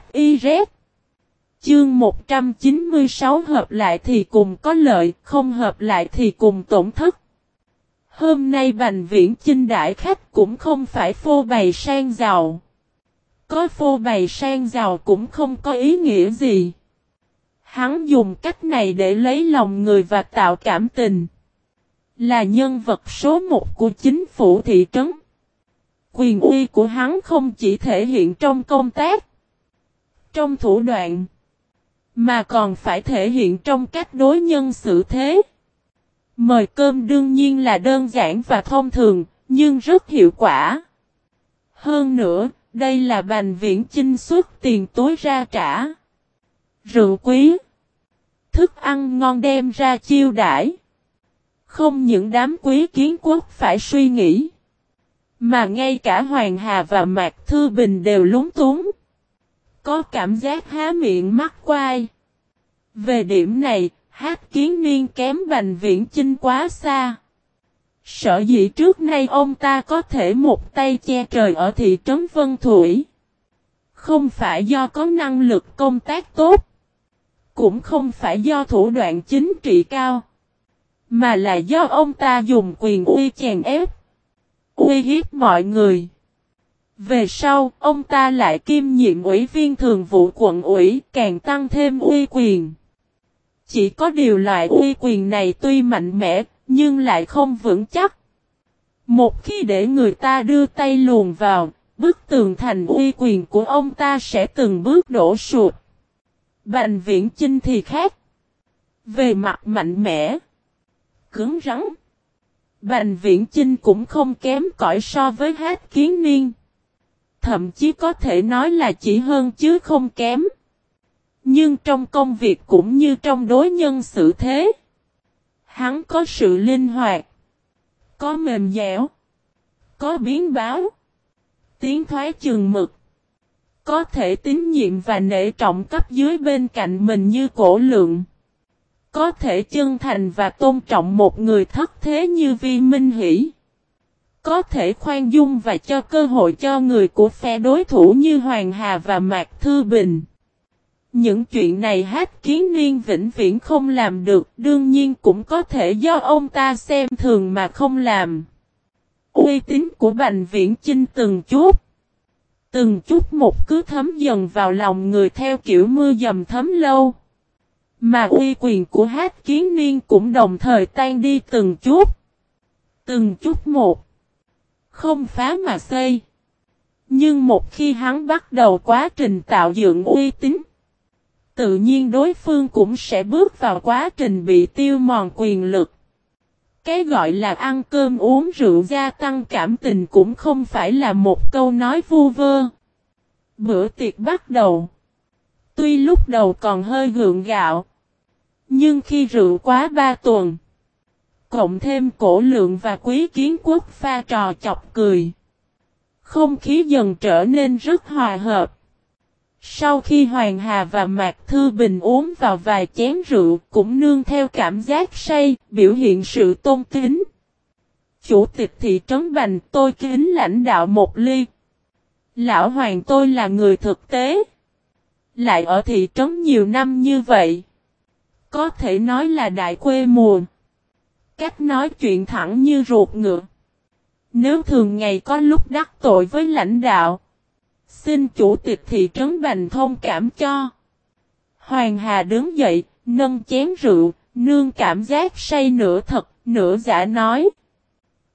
Chương 196 hợp lại thì cùng có lợi, không hợp lại thì cùng tổn thất. Hôm nay Bành Viễn Chinh đại khách cũng không phải phô bày sang giàu. Có phô bày sang giàu cũng không có ý nghĩa gì. Hắn dùng cách này để lấy lòng người và tạo cảm tình. Là nhân vật số một của chính phủ thị trấn. Quyền uy của hắn không chỉ thể hiện trong công tác, trong thủ đoạn, mà còn phải thể hiện trong cách đối nhân xử thế. Mời cơm đương nhiên là đơn giản và thông thường, nhưng rất hiệu quả. Hơn nữa, đây là bành viễn chinh xuất tiền tối ra trả. Rượu quý. Thức ăn ngon đem ra chiêu đãi. Không những đám quý kiến quốc phải suy nghĩ. Mà ngay cả Hoàng Hà và Mạc Thư Bình đều lúng túng. Có cảm giác há miệng mắt quai. Về điểm này, hát kiến niên kém bành viễn chinh quá xa. Sở dĩ trước nay ông ta có thể một tay che trời ở thị trấn Vân Thủy. Không phải do có năng lực công tác tốt. Cũng không phải do thủ đoạn chính trị cao. Mà là do ông ta dùng quyền uy chèn ép. Uy hiếp mọi người. Về sau, ông ta lại kiêm nhiệm ủy viên thường vụ quận ủy càng tăng thêm uy quyền. Chỉ có điều loại uy quyền này tuy mạnh mẽ, nhưng lại không vững chắc. Một khi để người ta đưa tay luồn vào, bức tường thành uy quyền của ông ta sẽ từng bước đổ sụp. Bành viễn chinh thì khác. Về mặt mạnh mẽ, cứng rắn, Bành viễn chinh cũng không kém cỏi so với hát kiến niên. Thậm chí có thể nói là chỉ hơn chứ không kém. Nhưng trong công việc cũng như trong đối nhân xử thế, hắn có sự linh hoạt, có mềm dẻo, có biến báo, tiếng thoái chừng mực, có thể tín nhiệm và nể trọng cấp dưới bên cạnh mình như cổ lượng. Có thể chân thành và tôn trọng một người thất thế như Vi Minh Hỷ. Có thể khoan dung và cho cơ hội cho người của phe đối thủ như Hoàng Hà và Mạc Thư Bình. Những chuyện này hát kiến niên vĩnh viễn không làm được, đương nhiên cũng có thể do ông ta xem thường mà không làm. Uy tín của Bành Viễn Chinh từng chút, từng chút một cứ thấm dần vào lòng người theo kiểu mưa dầm thấm lâu. Mà uy quyền của hát kiến niên cũng đồng thời tan đi từng chút, từng chút một. Không phá mà xây. Nhưng một khi hắn bắt đầu quá trình tạo dựng uy tín, tự nhiên đối phương cũng sẽ bước vào quá trình bị tiêu mòn quyền lực. Cái gọi là ăn cơm uống rượu gia tăng cảm tình cũng không phải là một câu nói vu vơ. Bữa tiệc bắt đầu. Tuy lúc đầu còn hơi gượng gạo. Nhưng khi rượu quá ba tuần. Cộng thêm cổ lượng và quý kiến quốc pha trò chọc cười. Không khí dần trở nên rất hòa hợp. Sau khi Hoàng Hà và Mạc Thư Bình uống vào vài chén rượu cũng nương theo cảm giác say, biểu hiện sự tôn kính. Chủ tịch thị trấn Bành tôi kính lãnh đạo một ly. Lão Hoàng tôi là người thực tế. Lại ở thị trấn nhiều năm như vậy. Có thể nói là đại quê mùa. Cách nói chuyện thẳng như ruột ngựa. Nếu thường ngày có lúc đắc tội với lãnh đạo Xin chủ tịch thị trấn Bành thông cảm cho. Hoàng Hà đứng dậy, nâng chén rượu, nương cảm giác say nửa thật, nửa giả nói.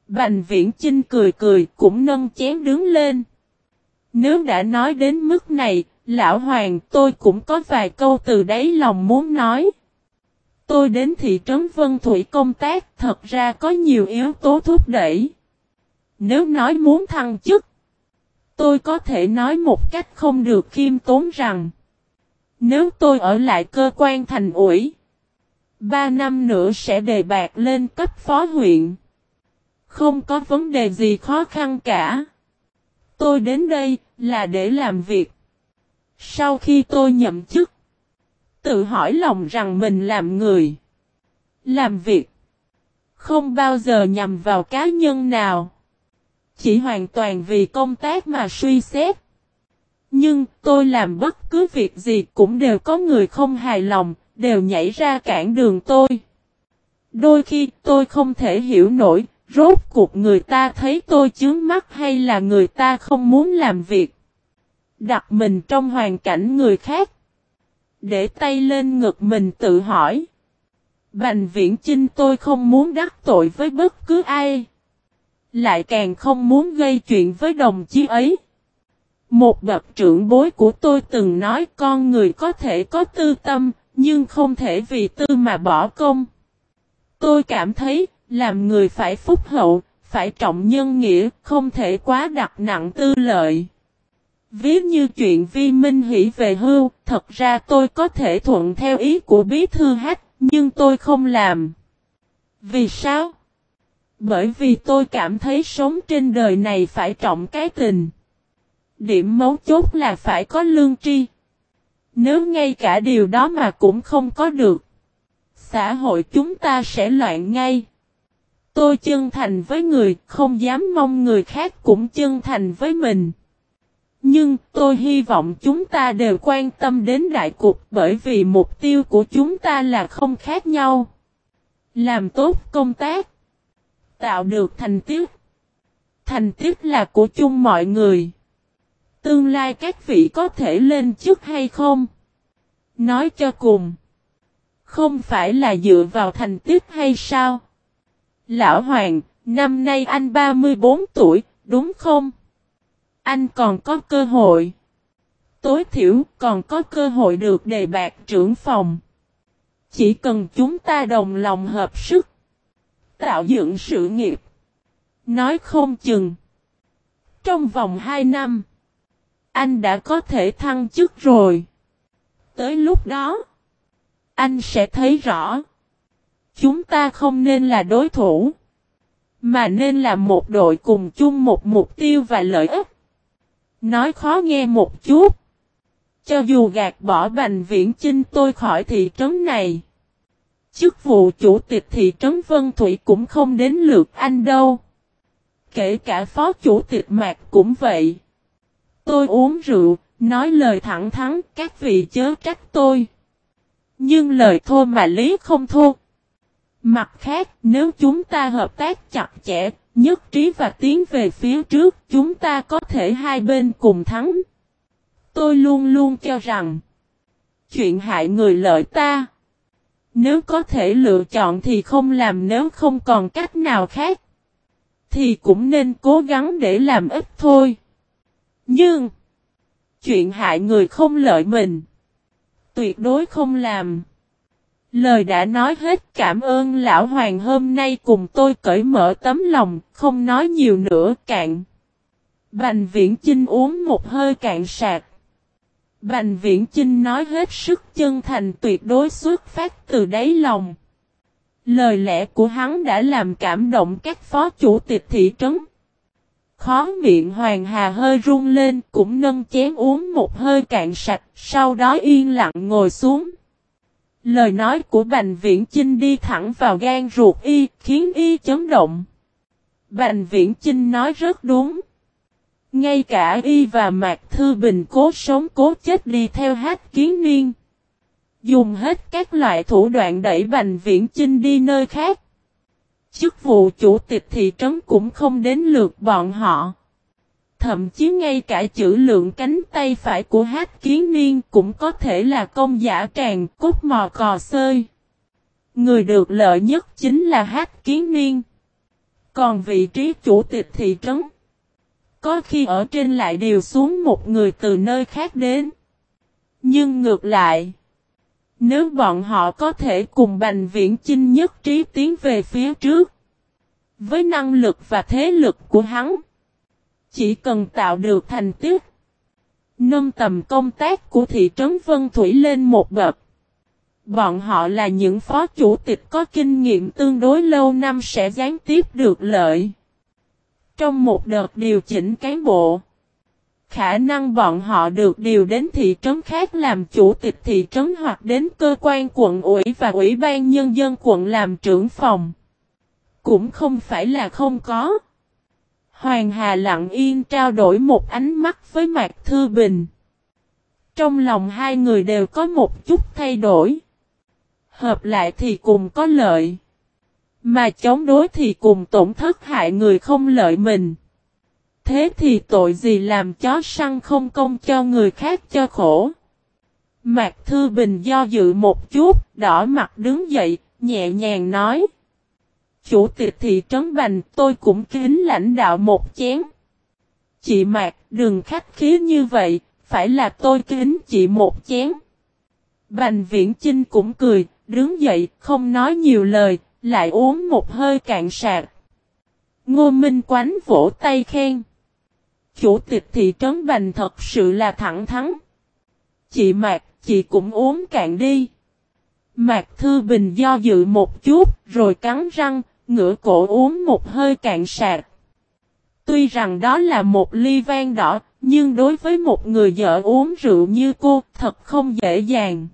Bành viễn Chinh cười cười, cũng nâng chén đứng lên. Nếu đã nói đến mức này, lão hoàng tôi cũng có vài câu từ đáy lòng muốn nói. Tôi đến thị trấn Vân Thủy công tác thật ra có nhiều yếu tố thúc đẩy. Nếu nói muốn thăng chức, Tôi có thể nói một cách không được khiêm tốn rằng Nếu tôi ở lại cơ quan thành ủy Ba năm nữa sẽ đề bạc lên cấp phó huyện Không có vấn đề gì khó khăn cả Tôi đến đây là để làm việc. Sau khi tôi nhậm chức, tự hỏi lòng rằng mình làm người, làm việc, không bao giờ nhằm vào cá nhân nào. Chỉ hoàn toàn vì công tác mà suy xét. Nhưng tôi làm bất cứ việc gì cũng đều có người không hài lòng, đều nhảy ra cản đường tôi. Đôi khi tôi không thể hiểu nổi, rốt cuộc người ta thấy tôi chướng mắt hay là người ta không muốn làm việc. Đặt mình trong hoàn cảnh người khác. Để tay lên ngực mình tự hỏi. Bành viễn chinh tôi không muốn đắc tội với bất cứ ai. Lại càng không muốn gây chuyện với đồng chí ấy. Một bậc trưởng bối của tôi từng nói con người có thể có tư tâm, nhưng không thể vì tư mà bỏ công. Tôi cảm thấy, làm người phải phúc hậu, phải trọng nhân nghĩa, không thể quá đặt nặng tư lợi. Ví như chuyện vi minh hỷ về hưu, thật ra tôi có thể thuận theo ý của bí thư hát, nhưng tôi không làm. Vì sao? Bởi vì tôi cảm thấy sống trên đời này phải trọng cái tình. Điểm mấu chốt là phải có lương tri. Nếu ngay cả điều đó mà cũng không có được, xã hội chúng ta sẽ loạn ngay. Tôi chân thành với người, không dám mong người khác cũng chân thành với mình. Nhưng tôi hy vọng chúng ta đều quan tâm đến đại cục bởi vì mục tiêu của chúng ta là không khác nhau. Làm tốt công tác. Tạo được thành tích. Thành tích là của chung mọi người. Tương lai các vị có thể lên chức hay không? Nói cho cùng. Không phải là dựa vào thành tích hay sao? Lão Hoàng, năm nay anh 34 tuổi, đúng không? Anh còn có cơ hội. Tối thiểu còn có cơ hội được đề bạc trưởng phòng. Chỉ cần chúng ta đồng lòng hợp sức. Tạo dựng sự nghiệp. Nói không chừng. Trong vòng 2 năm. Anh đã có thể thăng chức rồi. Tới lúc đó. Anh sẽ thấy rõ. Chúng ta không nên là đối thủ. Mà nên là một đội cùng chung một mục tiêu và lợi ích. Nói khó nghe một chút. Cho dù gạt bỏ Bành Viễn Chinh tôi khỏi thị trấn này. Chức vụ chủ tịch thị trấn Vân Thủy cũng không đến lượt anh đâu. Kể cả phó chủ tịch Mạc cũng vậy. Tôi uống rượu, nói lời thẳng thắn, các vị chớ trách tôi. Nhưng lời thô mà lý không thô. Mặt khác, nếu chúng ta hợp tác chặt chẽ, nhất trí và tiến về phía trước, chúng ta có thể hai bên cùng thắng. Tôi luôn luôn cho rằng, chuyện hại người lợi ta. Nếu có thể lựa chọn thì không làm nếu không còn cách nào khác. Thì cũng nên cố gắng để làm ít thôi. Nhưng, chuyện hại người không lợi mình. Tuyệt đối không làm. Lời đã nói hết cảm ơn lão hoàng hôm nay cùng tôi cởi mở tấm lòng, không nói nhiều nữa cạn. Bành viễn Trinh uống một hơi cạn sạc. Bành viễn Trinh nói hết sức chân thành tuyệt đối xuất phát từ đáy lòng. Lời lẽ của hắn đã làm cảm động các phó chủ tịch thị trấn. Khó miệng Hoàng Hà hơi run lên cũng nâng chén uống một hơi cạn sạch, sau đó yên lặng ngồi xuống. Lời nói của Bành Viễn Chinh đi thẳng vào gan ruột y, khiến y chấn động. Bành Viễn Chinh nói rất đúng. Ngay cả y và Mạc Thư Bình cố sống cố chết đi theo hát kiến niên. Dùng hết các loại thủ đoạn đẩy Bành Viễn Chinh đi nơi khác. Chức vụ chủ tịch thị trấn cũng không đến lượt bọn họ. Thậm chí ngay cả chữ lượng cánh tay phải của hát kiến niên cũng có thể là công giả tràn cốt mò cò sơi. Người được lợi nhất chính là hát kiến niên. Còn vị trí chủ tịch thị trấn. Có khi ở trên lại điều xuống một người từ nơi khác đến. Nhưng ngược lại. Nếu bọn họ có thể cùng Bành Viễn Chinh nhất trí tiến về phía trước. Với năng lực và thế lực của hắn. Chỉ cần tạo được thành tích. Nâng tầm công tác của thị trấn Vân Thủy lên một bậc. Bọn họ là những phó chủ tịch có kinh nghiệm tương đối lâu năm sẽ gián tiếp được lợi. Trong một đợt điều chỉnh cán bộ, khả năng bọn họ được điều đến thị trấn khác làm chủ tịch thị trấn hoặc đến cơ quan quận ủy và ủy ban nhân dân quận làm trưởng phòng. Cũng không phải là không có. Hoàng Hà lặng yên trao đổi một ánh mắt với Mạc Thư Bình. Trong lòng hai người đều có một chút thay đổi. Hợp lại thì cùng có lợi. Mà chống đối thì cùng tổn thất hại người không lợi mình. Thế thì tội gì làm chó săn không công cho người khác cho khổ. Mạc Thư Bình do dự một chút, đỏ mặt đứng dậy, nhẹ nhàng nói. Chủ tịch thị trấn Bành tôi cũng kính lãnh đạo một chén. Chị Mạc đừng khách khí như vậy, phải là tôi kính chị một chén. Bành viễn Chinh cũng cười, đứng dậy, không nói nhiều lời, lại uống một hơi cạn sạc. Ngô Minh Quánh vỗ tay khen. Chủ tịch thị trấn Bành thật sự là thẳng thắn. Chị Mạc, chị cũng uống cạn đi. Mạc Thư Bình do dự một chút, rồi cắn răng, ngửa cổ uống một hơi cạn sạc. Tuy rằng đó là một ly vang đỏ, nhưng đối với một người vợ uống rượu như cô, thật không dễ dàng.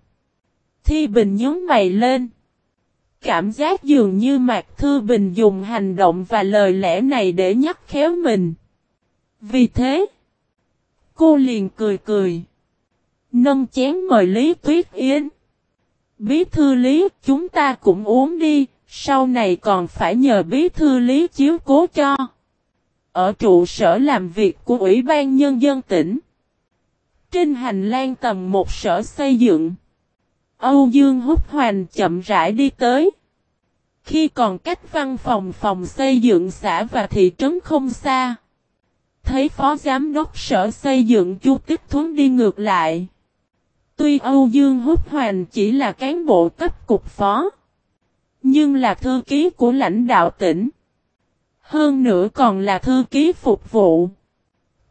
Thi Bình nhớ mày lên. Cảm giác dường như Mạc Thư Bình dùng hành động và lời lẽ này để nhắc khéo mình. Vì thế, cô liền cười cười. Nâng chén mời Lý Tuyết Yến. Bí thư Lý, chúng ta cũng uống đi, sau này còn phải nhờ bí thư Lý chiếu cố cho. Ở trụ sở làm việc của Ủy ban Nhân dân tỉnh. Trên hành lang tầng một sở xây dựng. Âu Dương Húc Hoành chậm rãi đi tới. Khi còn cách văn phòng phòng xây dựng xã và thị trấn không xa. Thấy phó giám đốc sở xây dựng Chu Tích Thuấn đi ngược lại. Tuy Âu Dương Húc Hoành chỉ là cán bộ cấp cục phó. Nhưng là thư ký của lãnh đạo tỉnh. Hơn nữa còn là thư ký phục vụ.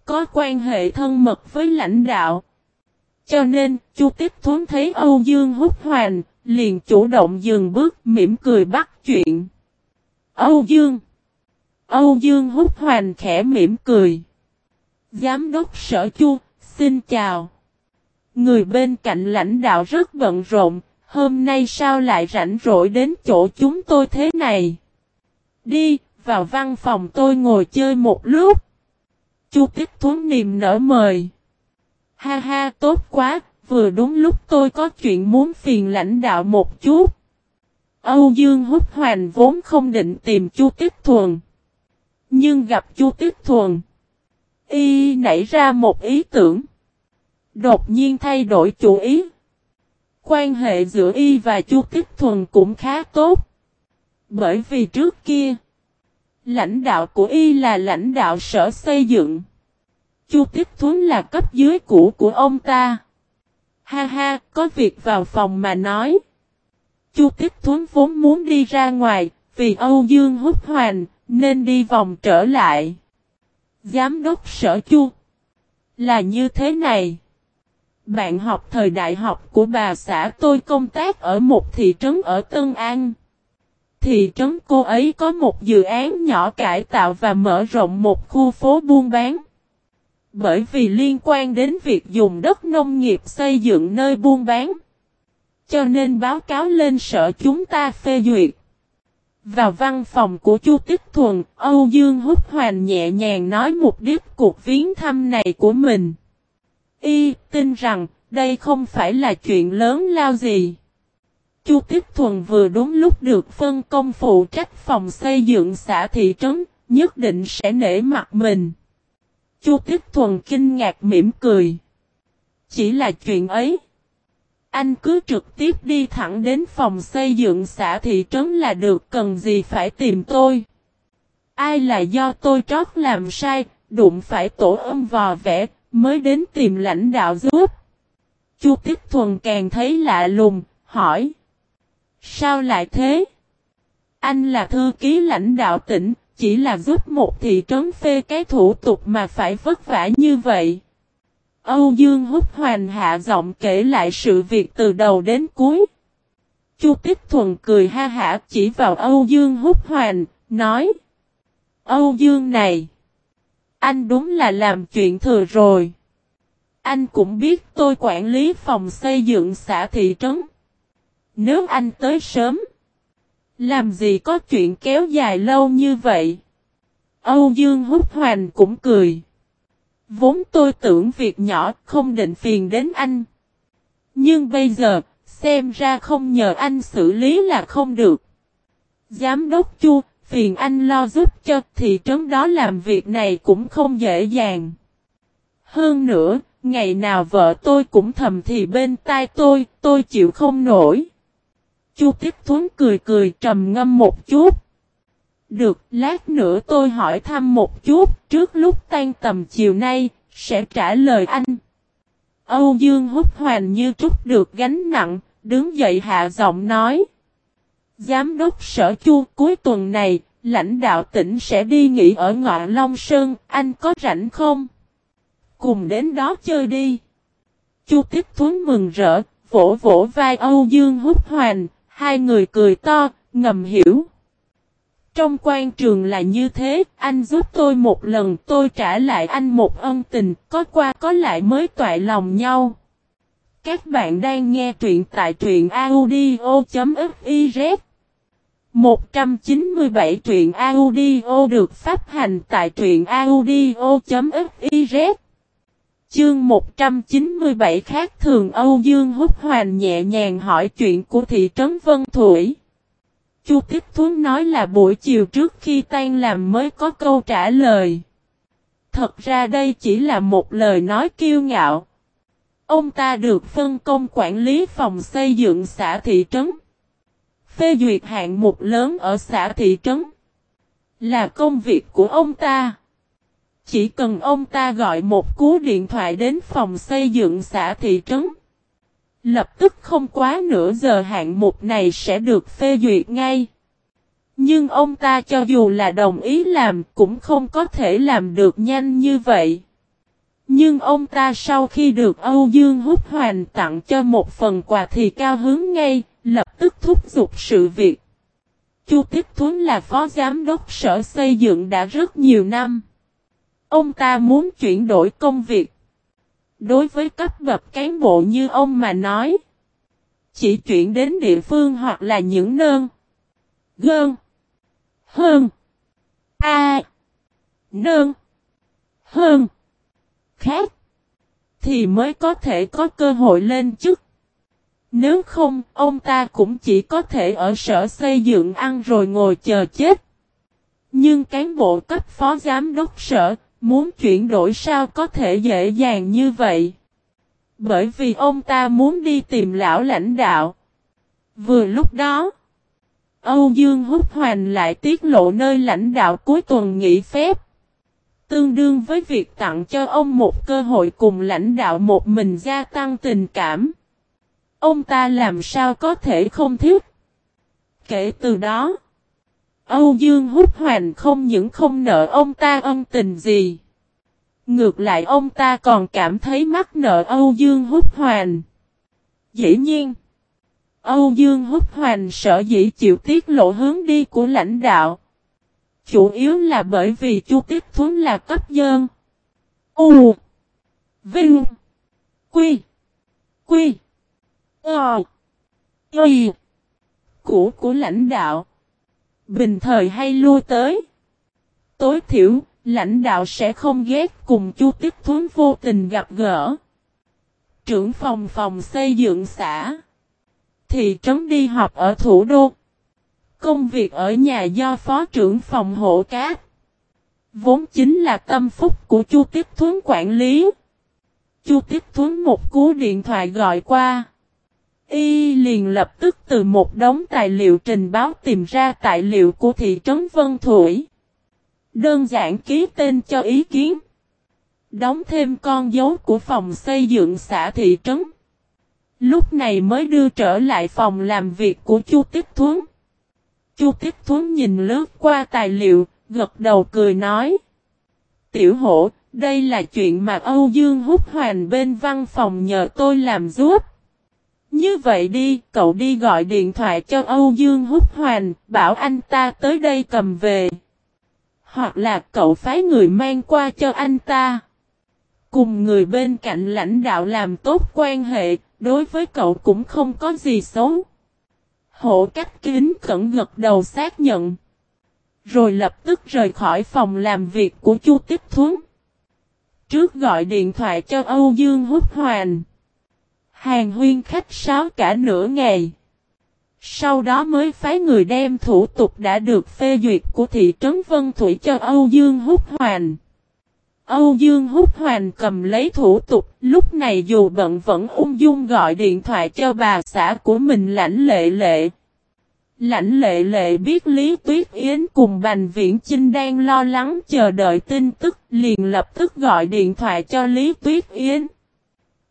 Có quan hệ thân mật với lãnh đạo. Cho nên, Chu Tích Thuấn thấy Âu Dương hút Hoàn liền chủ động dừng bước mỉm cười bắt chuyện. Âu Dương Âu Dương hút Hoàn khẽ mỉm cười. Giám đốc sở Chu, xin chào. Người bên cạnh lãnh đạo rất bận rộn, hôm nay sao lại rảnh rỗi đến chỗ chúng tôi thế này? Đi, vào văn phòng tôi ngồi chơi một lúc. Chu Tích Thuấn niềm nở mời. Ha ha tốt quá, vừa đúng lúc tôi có chuyện muốn phiền lãnh đạo một chút. Âu Dương Húc Hoành vốn không định tìm Chu Tích Thuần. Nhưng gặp Chu Tích Thuần. Y nảy ra một ý tưởng. Đột nhiên thay đổi chủ ý. Quan hệ giữa Y và Chu Tích Thuần cũng khá tốt. Bởi vì trước kia, lãnh đạo của Y là lãnh đạo sở xây dựng. Chu Tiếp Thuấn là cấp dưới cũ của ông ta. Ha ha, có việc vào phòng mà nói. Chu Tiếp Thuấn vốn muốn đi ra ngoài, vì Âu Dương hút hoành, nên đi vòng trở lại. Giám đốc sở Chu. Là như thế này. Bạn học thời đại học của bà xã tôi công tác ở một thị trấn ở Tân An. Thị trấn cô ấy có một dự án nhỏ cải tạo và mở rộng một khu phố buôn bán. Bởi vì liên quan đến việc dùng đất nông nghiệp xây dựng nơi buôn bán. Cho nên báo cáo lên sở chúng ta phê duyệt. Vào văn phòng của Chu Tích Thuần, Âu Dương Húc Hoàn nhẹ nhàng nói mục đích cuộc viếng thăm này của mình. Y tin rằng đây không phải là chuyện lớn lao gì. Chu Tích Thuần vừa đúng lúc được phân công phụ trách phòng xây dựng xã thị trấn, nhất định sẽ nể mặt mình. Chu Tích Thuần kinh ngạc mỉm cười. Chỉ là chuyện ấy. Anh cứ trực tiếp đi thẳng đến phòng xây dựng xã thị trấn là được cần gì phải tìm tôi. Ai là do tôi trót làm sai, đụng phải tổ âm vò vẽ, mới đến tìm lãnh đạo giúp. Chu Tích Thuần càng thấy lạ lùng, hỏi. Sao lại thế? Anh là thư ký lãnh đạo tỉnh, chỉ là giúp một thị trấn phê cái thủ tục mà phải vất vả như vậy. Âu Dương Húc Hoàn hạ giọng kể lại sự việc từ đầu đến cuối. Chu Tích Thuần cười ha hả chỉ vào Âu Dương Húc Hoàn, nói. Âu Dương này anh đúng là làm chuyện thừa rồi. Anh cũng biết tôi quản lý phòng xây dựng xã thị trấn. Nếu anh tới sớm, làm gì có chuyện kéo dài lâu như vậy? Âu Dương Húc Hoành cũng cười. Vốn tôi tưởng việc nhỏ không định phiền đến anh. Nhưng bây giờ, xem ra không nhờ anh xử lý là không được. Giám đốc Chu, phiền anh lo giúp cho thị trấn đó làm việc này cũng không dễ dàng. Hơn nữa, ngày nào vợ tôi cũng thầm thì bên tai tôi, tôi chịu không nổi. Chu Tiết Thuấn cười cười trầm ngâm một chút. Được, lát nữa tôi hỏi thăm một chút, trước lúc tan tầm chiều nay, sẽ trả lời anh. Âu Dương hút hoàn như trút được gánh nặng, đứng dậy hạ giọng nói. Giám đốc sở chu cuối tuần này, lãnh đạo tỉnh sẽ đi nghỉ ở ngọn Long Sơn, anh có rảnh không? Cùng đến đó chơi đi. Chu Tiếp Thuấn mừng rỡ, vỗ vỗ vai Âu Dương hút hoàn, hai người cười to, ngầm hiểu. Trong quan trường là như thế, anh giúp tôi một lần tôi trả lại anh một ân tình, có qua có lại mới toại lòng nhau. Các bạn đang nghe truyện tại truyện audio.fiz 197 truyện audio được phát hành tại truyện audio.fiz Chương 197 khác thường Âu Dương Húc hoành nhẹ nhàng hỏi chuyện của thị trấn Vân Thủy. Chu Tiếp Thuấn nói là buổi chiều trước khi tan làm mới có câu trả lời. Thật ra đây chỉ là một lời nói kiêu ngạo. Ông ta được phân công quản lý phòng xây dựng xã thị trấn. Phê duyệt hạng mục lớn ở xã thị trấn. Là công việc của ông ta. Chỉ cần ông ta gọi một cú điện thoại đến phòng xây dựng xã thị trấn. Lập tức không quá nửa giờ hạng mục này sẽ được phê duyệt ngay. Nhưng ông ta cho dù là đồng ý làm cũng không có thể làm được nhanh như vậy. Nhưng ông ta sau khi được Âu Dương Húc Hoàn tặng cho một phần quà thì cao hứng ngay, lập tức thúc giục sự việc. Chu Tiếp Thuấn là phó giám đốc sở xây dựng đã rất nhiều năm. Ông ta muốn chuyển đổi công việc. Đối với cấp bậc cán bộ như ông mà nói. Chỉ chuyển đến địa phương hoặc là những nơn. Gơn. Hơn. A. Nơn. Hơn. Khác. Thì mới có thể có cơ hội lên chức. Nếu không, ông ta cũng chỉ có thể ở sở xây dựng ăn rồi ngồi chờ chết. Nhưng cán bộ cấp phó giám đốc sở, muốn chuyển đổi sao có thể dễ dàng như vậy? Bởi vì ông ta muốn đi tìm lão lãnh đạo. Vừa lúc đó, Âu Dương Húc Hoành lại tiết lộ nơi lãnh đạo cuối tuần nghỉ phép. Tương đương với việc tặng cho ông một cơ hội cùng lãnh đạo một mình gia tăng tình cảm. Ông ta làm sao có thể không thiếu. Kể từ đó, Âu Dương Húc Hoành không những không nợ ông ta ân tình gì. Ngược lại ông ta còn cảm thấy mắc nợ Âu Dương Húc Hoành. Dĩ nhiên, Âu Dương Húc Hoành sợ dĩ chịu tiết lộ hướng đi của lãnh đạo. Chủ yếu là bởi vì Chu Tiết Thuấn là cấp dơn. U. Vinh. Quy. Quy. Ờ. Y. Của của lãnh đạo. Bình thời hay lui tới. Tối thiểu, Lãnh đạo sẽ không ghét cùng Chu Tiết Thuấn vô tình gặp gỡ. Trưởng phòng phòng xây dựng xã. Thị trấn đi họp ở thủ đô. Công việc ở nhà do phó trưởng phòng hộ cát. Vốn chính là tâm phúc của Chu Tiếp Thuấn quản lý. Chu Tiếp Thuấn một cú điện thoại gọi qua. Y liền lập tức từ một đống tài liệu trình báo tìm ra tài liệu của thị trấn Vân Thủy. Đơn giản ký tên cho ý kiến. Đóng thêm con dấu của phòng xây dựng xã thị trấn. Lúc này mới đưa trở lại phòng làm việc của Chu Tiếp Thuấn. Chu Tiết Thuấn nhìn lướt qua tài liệu, gật đầu cười nói. Tiểu hổ, đây là chuyện mà Âu Dương Húc Hoàn bên văn phòng nhờ tôi làm giúp. Như vậy đi, cậu đi gọi điện thoại cho Âu Dương Húc Hoàn, bảo anh ta tới đây cầm về. hoặc là cậu phái người mang qua cho anh ta. Cùng người bên cạnh lãnh đạo làm tốt quan hệ, đối với cậu cũng không có gì xấu. Hộ cách kính cẩn gật đầu xác nhận. Rồi lập tức rời khỏi phòng làm việc của Chu Tiếp Thuấn. Trước gọi điện thoại cho Âu Dương Húc Hoàn. Hàng huyên khách sáo cả nửa ngày. Sau đó mới phái người đem thủ tục đã được phê duyệt của thị trấn Vân Thủy cho Âu Dương Húc Hoàn. Âu Dương Húc Hoàn cầm lấy thủ tục, lúc này dù bận vẫn ung dung gọi điện thoại cho bà xã của mình lãnh lệ lệ. Lãnh lệ lệ biết Lý Tuyết Yến cùng Bành Viễn Chinh đang lo lắng chờ đợi tin tức, liền lập tức gọi điện thoại cho Lý Tuyết Yến.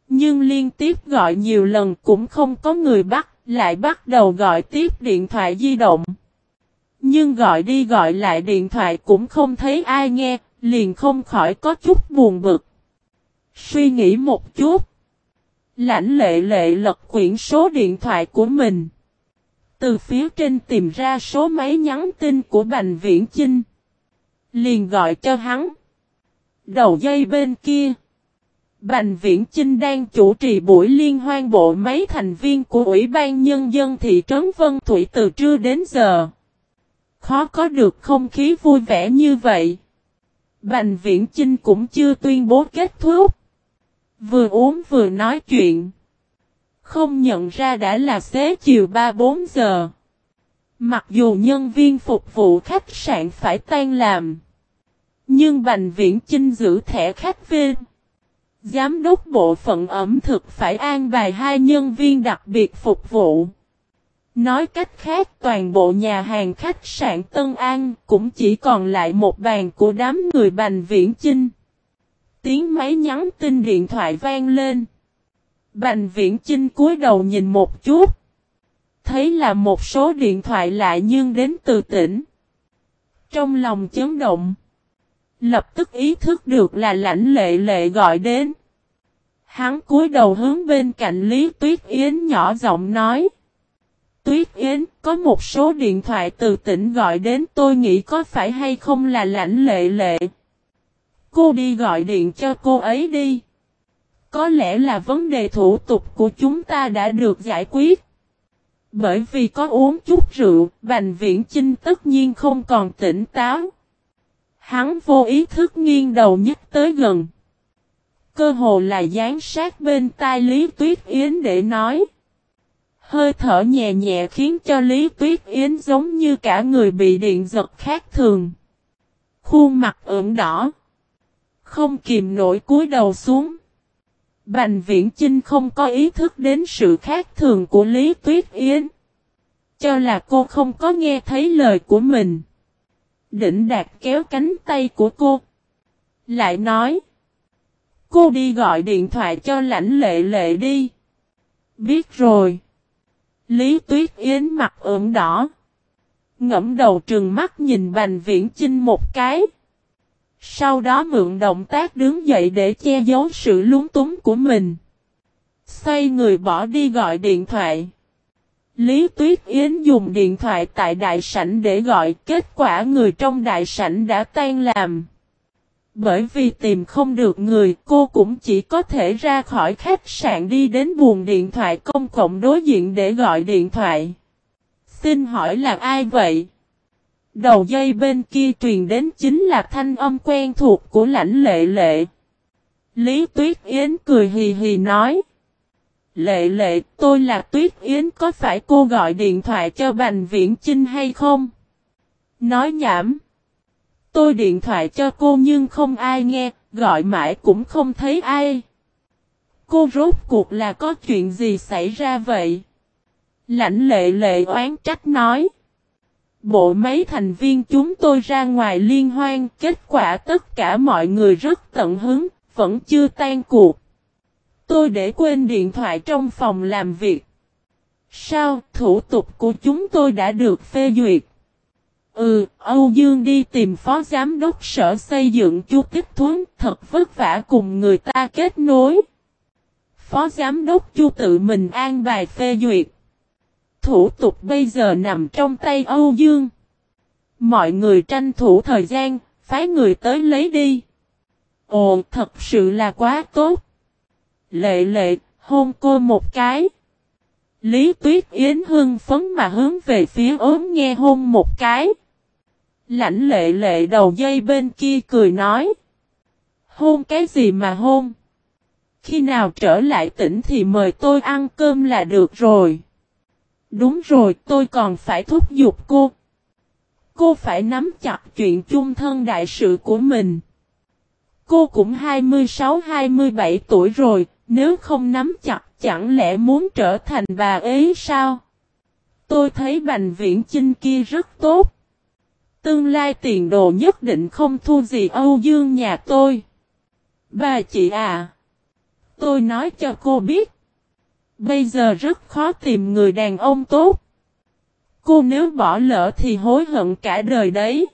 Nhưng liên tiếp gọi nhiều lần cũng không có người bắt, lại bắt đầu gọi tiếp điện thoại di động. Nhưng gọi đi gọi lại điện thoại cũng không thấy ai nghe, liền không khỏi có chút buồn bực. Suy nghĩ một chút. Lãnh lệ lệ lật quyển số điện thoại của mình. Từ phía trên tìm ra số máy nhắn tin của Bành Viễn Chinh. Liền gọi cho hắn. Đầu dây bên kia. Bành Viễn Chinh đang chủ trì buổi liên hoan bộ mấy thành viên của Ủy ban Nhân dân thị trấn Vân Thủy từ trưa đến giờ. Khó có được không khí vui vẻ như vậy. Bành Viễn Chinh cũng chưa tuyên bố kết thúc. Vừa uống vừa nói chuyện. Không nhận ra đã là xế chiều 3-4 giờ. Mặc dù nhân viên phục vụ khách sạn phải tan làm. Nhưng Bành Viễn Chinh giữ thẻ khách viên. Giám đốc bộ phận ẩm thực phải an bài hai nhân viên đặc biệt phục vụ. Nói cách khác, toàn bộ nhà hàng khách sạn Tân An cũng chỉ còn lại một bàn của đám người Bành Viễn Chinh. Tiếng máy nhắn tin điện thoại vang lên. Bành Viễn Chinh cúi đầu nhìn một chút. Thấy là một số điện thoại lại nhưng đến từ tỉnh. Trong lòng chấn động. Lập tức ý thức được là lãnh lệ lệ gọi đến. Hắn cúi đầu hướng bên cạnh Lý Tuyết Yến nhỏ giọng nói. Tuyết Yến, có một số điện thoại từ tỉnh gọi đến tôi nghĩ có phải hay không là lãnh lệ lệ. Cô đi gọi điện cho cô ấy đi. Có lẽ là vấn đề thủ tục của chúng ta đã được giải quyết. Bởi vì có uống chút rượu, Bành Viễn Chinh tất nhiên không còn tỉnh táo. Hắn vô ý thức nghiêng đầu nhất tới gần. Cơ hồ là dán sát bên tai Lý Tuyết Yến để nói. Hơi thở nhẹ nhẹ khiến cho Lý Tuyết Yến giống như cả người bị điện giật khác thường. Khuôn mặt ửng đỏ. Không kìm nổi cúi đầu xuống. Bành viễn Chinh không có ý thức đến sự khác thường của Lý Tuyết Yến. Cho là cô không có nghe thấy lời của mình. Đỉnh đạt kéo cánh tay của cô. Lại nói. Cô đi gọi điện thoại cho lãnh lệ lệ đi. Biết rồi. Lý Tuyết Yến mặt ửng đỏ. Ngẫm đầu trừng mắt nhìn Bành Viễn Chinh một cái. Sau đó mượn động tác đứng dậy để che giấu sự lúng túng của mình. Xoay người bỏ đi gọi điện thoại. Lý Tuyết Yến dùng điện thoại tại đại sảnh để gọi kết quả người trong đại sảnh đã tan làm. Bởi vì tìm không được người cô cũng chỉ có thể ra khỏi khách sạn đi đến buồng điện thoại công cộng đối diện để gọi điện thoại. Xin hỏi là ai vậy? Đầu dây bên kia truyền đến chính là thanh âm quen thuộc của lãnh lệ lệ. Lý Tuyết Yến cười hì hì nói. Lệ lệ, tôi là Tuyết Yến có phải cô gọi điện thoại cho Bành Viễn Chinh hay không? Nói nhảm. Tôi điện thoại cho cô nhưng không ai nghe, gọi mãi cũng không thấy ai. Cô rốt cuộc là có chuyện gì xảy ra vậy? Lãnh lệ lệ oán trách nói. Bộ mấy thành viên chúng tôi ra ngoài liên hoan, kết quả tất cả mọi người rất tận hứng, vẫn chưa tan cuộc. Tôi để quên điện thoại trong phòng làm việc. Sao, thủ tục của chúng tôi đã được phê duyệt? Ừ, Âu Dương đi tìm phó giám đốc sở xây dựng chu Tích thuấn, thật vất vả cùng người ta kết nối. Phó giám đốc chu tự mình an bài phê duyệt. Thủ tục bây giờ nằm trong tay Âu Dương. Mọi người tranh thủ thời gian, phái người tới lấy đi. Ồ, thật sự là quá tốt. Lệ lệ, hôn cô một cái. Lý Tuyết Yến hưng phấn mà hướng về phía ốm nghe hôn một cái. Lãnh lệ lệ đầu dây bên kia cười nói. Hôn cái gì mà hôn? Khi nào trở lại tỉnh thì mời tôi ăn cơm là được rồi. Đúng rồi tôi còn phải thúc giục cô. Cô phải nắm chặt chuyện chung thân đại sự của mình. Cô cũng 26-27 tuổi rồi, nếu không nắm chặt chẳng lẽ muốn trở thành bà ấy sao? Tôi thấy Bành Viễn Chinh kia rất tốt. Tương lai tiền đồ nhất định không thua gì Âu Dương nhà tôi. Bà chị à. Tôi nói cho cô biết. Bây giờ rất khó tìm người đàn ông tốt. Cô nếu bỏ lỡ thì hối hận cả đời đấy.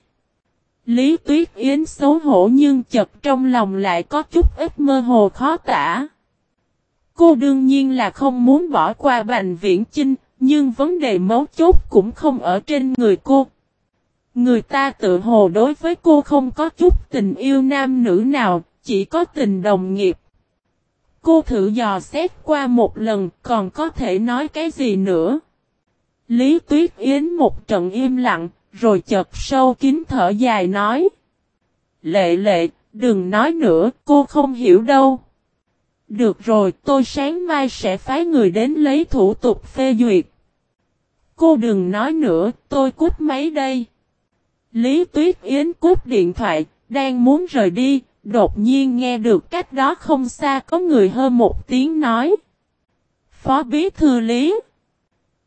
Lý Tuyết Yến xấu hổ nhưng chật trong lòng lại có chút ít mơ hồ khó tả. Cô đương nhiên là không muốn bỏ qua Bành Viễn Chinh, nhưng vấn đề mấu chốt cũng không ở trên người cô. Người ta tự hồ đối với cô không có chút tình yêu nam nữ nào, chỉ có tình đồng nghiệp. Cô thử dò xét qua một lần còn có thể nói cái gì nữa. Lý Tuyết Yến một trận im lặng, rồi chợt sâu kín thở dài nói. Lệ lệ, đừng nói nữa, cô không hiểu đâu. Được rồi, tôi sáng mai sẽ phái người đến lấy thủ tục phê duyệt. Cô đừng nói nữa, tôi cút máy đây. Lý Tuyết Yến cút điện thoại, đang muốn rời đi, đột nhiên nghe được cách đó không xa có người hơ một tiếng nói. Phó Bí Thư Lý.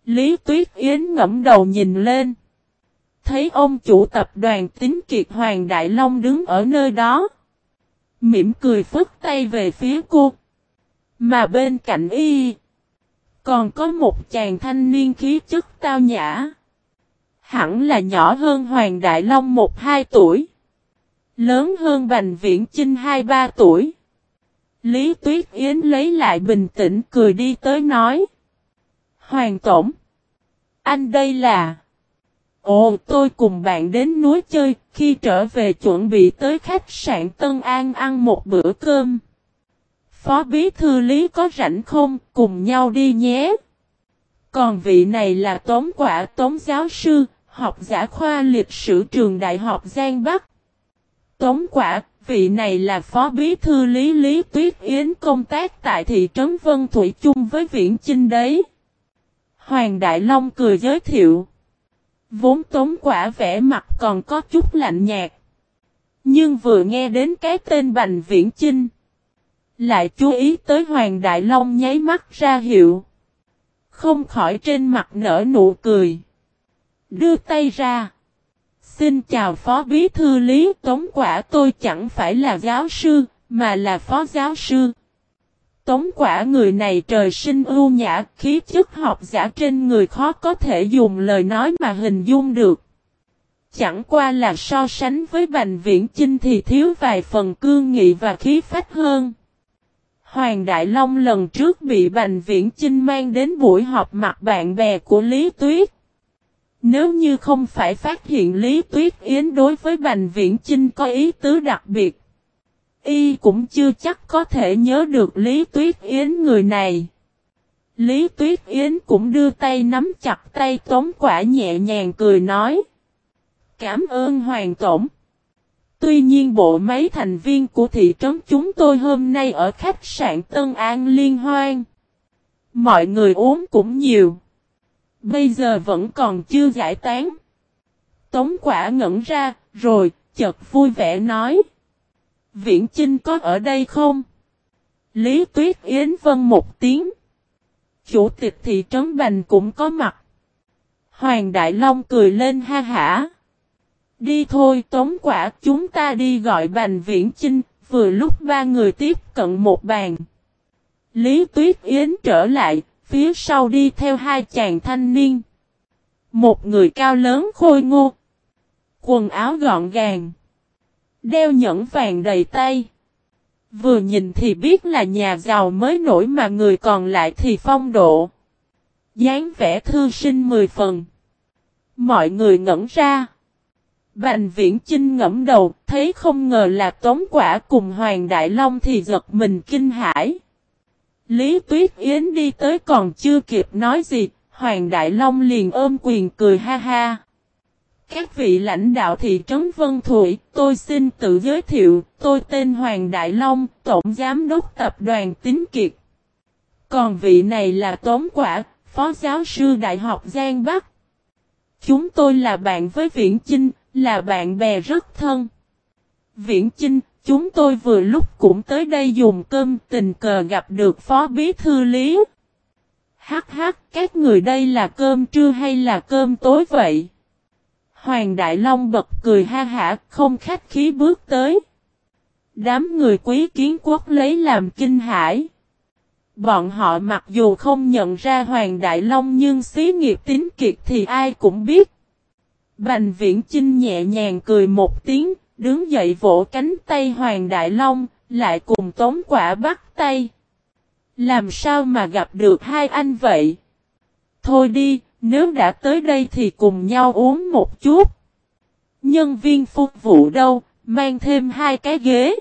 Lý Tuyết Yến ngẫm đầu nhìn lên. Thấy ông chủ tập đoàn tính kiệt Hoàng Đại Long đứng ở nơi đó. Mỉm cười phức tay về phía cô. Mà bên cạnh y. Còn có một chàng thanh niên khí chất tao nhã. Hẳn là nhỏ hơn Hoàng Đại Long 1-2 tuổi. Lớn hơn Bành Viễn Chinh 2-3 tuổi. Lý Tuyết Yến lấy lại bình tĩnh cười đi tới nói. Hoàng Tổng. Anh đây là. Ồ tôi cùng bạn đến núi chơi, khi trở về chuẩn bị tới khách sạn Tân An ăn một bữa cơm. Phó Bí Thư Lý có rảnh không, cùng nhau đi nhé. Còn vị này là Tống Quả Tống Giáo Sư, học giả khoa lịch sử trường Đại học Giang Bắc. Tống Quả, vị này là Phó Bí Thư Lý Lý Tuyết Yến công tác tại thị trấn Vân Thủy chung với Viễn Chinh đấy. Hoàng Đại Long cười giới thiệu. Vốn Tống Quả vẻ mặt còn có chút lạnh nhạt. Nhưng vừa nghe đến cái tên Bành Viễn Chinh. Lại chú ý tới Hoàng Đại Long nháy mắt ra hiệu. Không khỏi trên mặt nở nụ cười. Đưa tay ra. Xin chào Phó Bí Thư Lý Tống Quả tôi chẳng phải là giáo sư, mà là Phó Giáo sư. Tống Quả người này trời sinh ưu nhã, khí chất học giả trên người khó có thể dùng lời nói mà hình dung được. Chẳng qua là so sánh với Bành Viễn Chinh thì thiếu vài phần cương nghị và khí phách hơn. Hoàng Đại Long lần trước bị Bành Viễn Chinh mang đến buổi họp mặt bạn bè của Lý Tuyết. Nếu như không phải phát hiện Lý Tuyết Yến đối với Bành Viễn Chinh có ý tứ đặc biệt. Y cũng chưa chắc có thể nhớ được Lý Tuyết Yến người này. Lý Tuyết Yến cũng đưa tay nắm chặt tay Tống Quả nhẹ nhàng cười nói. Cảm ơn Hoàng Tổng. Tuy nhiên bộ máy thành viên của thị trấn chúng tôi hôm nay ở khách sạn Tân An Liên Hoan. Mọi người uống cũng nhiều. Bây giờ vẫn còn chưa giải tán. Tống quả ngẩn ra, rồi, chợt vui vẻ nói. Viễn Chinh có ở đây không? Lý Tuyết Yến vân một tiếng. Chủ tịch thị trấn Bành cũng có mặt. Hoàng Đại Long cười lên ha hả. Đi thôi tống quả chúng ta đi gọi Bành Viễn Chinh, vừa lúc ba người tiếp cận một bàn. Lý Tuyết Yến trở lại, phía sau đi theo hai chàng thanh niên. Một người cao lớn khôi ngô. Quần áo gọn gàng. Đeo nhẫn vàng đầy tay. Vừa nhìn thì biết là nhà giàu mới nổi mà người còn lại thì phong độ. dáng vẻ thư sinh mười phần. Mọi người ngẩn ra. Bành viễn Chinh ngẫm đầu, thấy không ngờ là tống quả cùng Hoàng Đại Long thì giật mình kinh hãi. Lý Tuyết Yến đi tới còn chưa kịp nói gì, Hoàng Đại Long liền ôm quyền cười ha ha. Các vị lãnh đạo thị trấn Vân Thụy, tôi xin tự giới thiệu, tôi tên Hoàng Đại Long, Tổng Giám đốc Tập đoàn Tín Kiệt. Còn vị này là Tống Quả, Phó Giáo sư Đại học Giang Bắc. Chúng tôi là bạn với Viễn Chinh, là bạn bè rất thân. Viễn Chinh, chúng tôi vừa lúc cũng tới đây dùng cơm tình cờ gặp được Phó Bí Thư Lý. Hắc hắc, các người đây là cơm trưa hay là cơm tối vậy? Hoàng Đại Long bật cười ha hả, không khách khí bước tới. Đám người quý kiến quốc lấy làm kinh hãi. Bọn họ mặc dù không nhận ra Hoàng Đại Long nhưng xí nghiệp tính kiệt thì ai cũng biết. Bành viễn Trinh nhẹ nhàng cười một tiếng, đứng dậy vỗ cánh tay Hoàng Đại Long, lại cùng tống quả bắt tay. Làm sao mà gặp được hai anh vậy? Thôi đi, nếu đã tới đây thì cùng nhau uống một chút. Nhân viên phục vụ đâu, mang thêm hai cái ghế.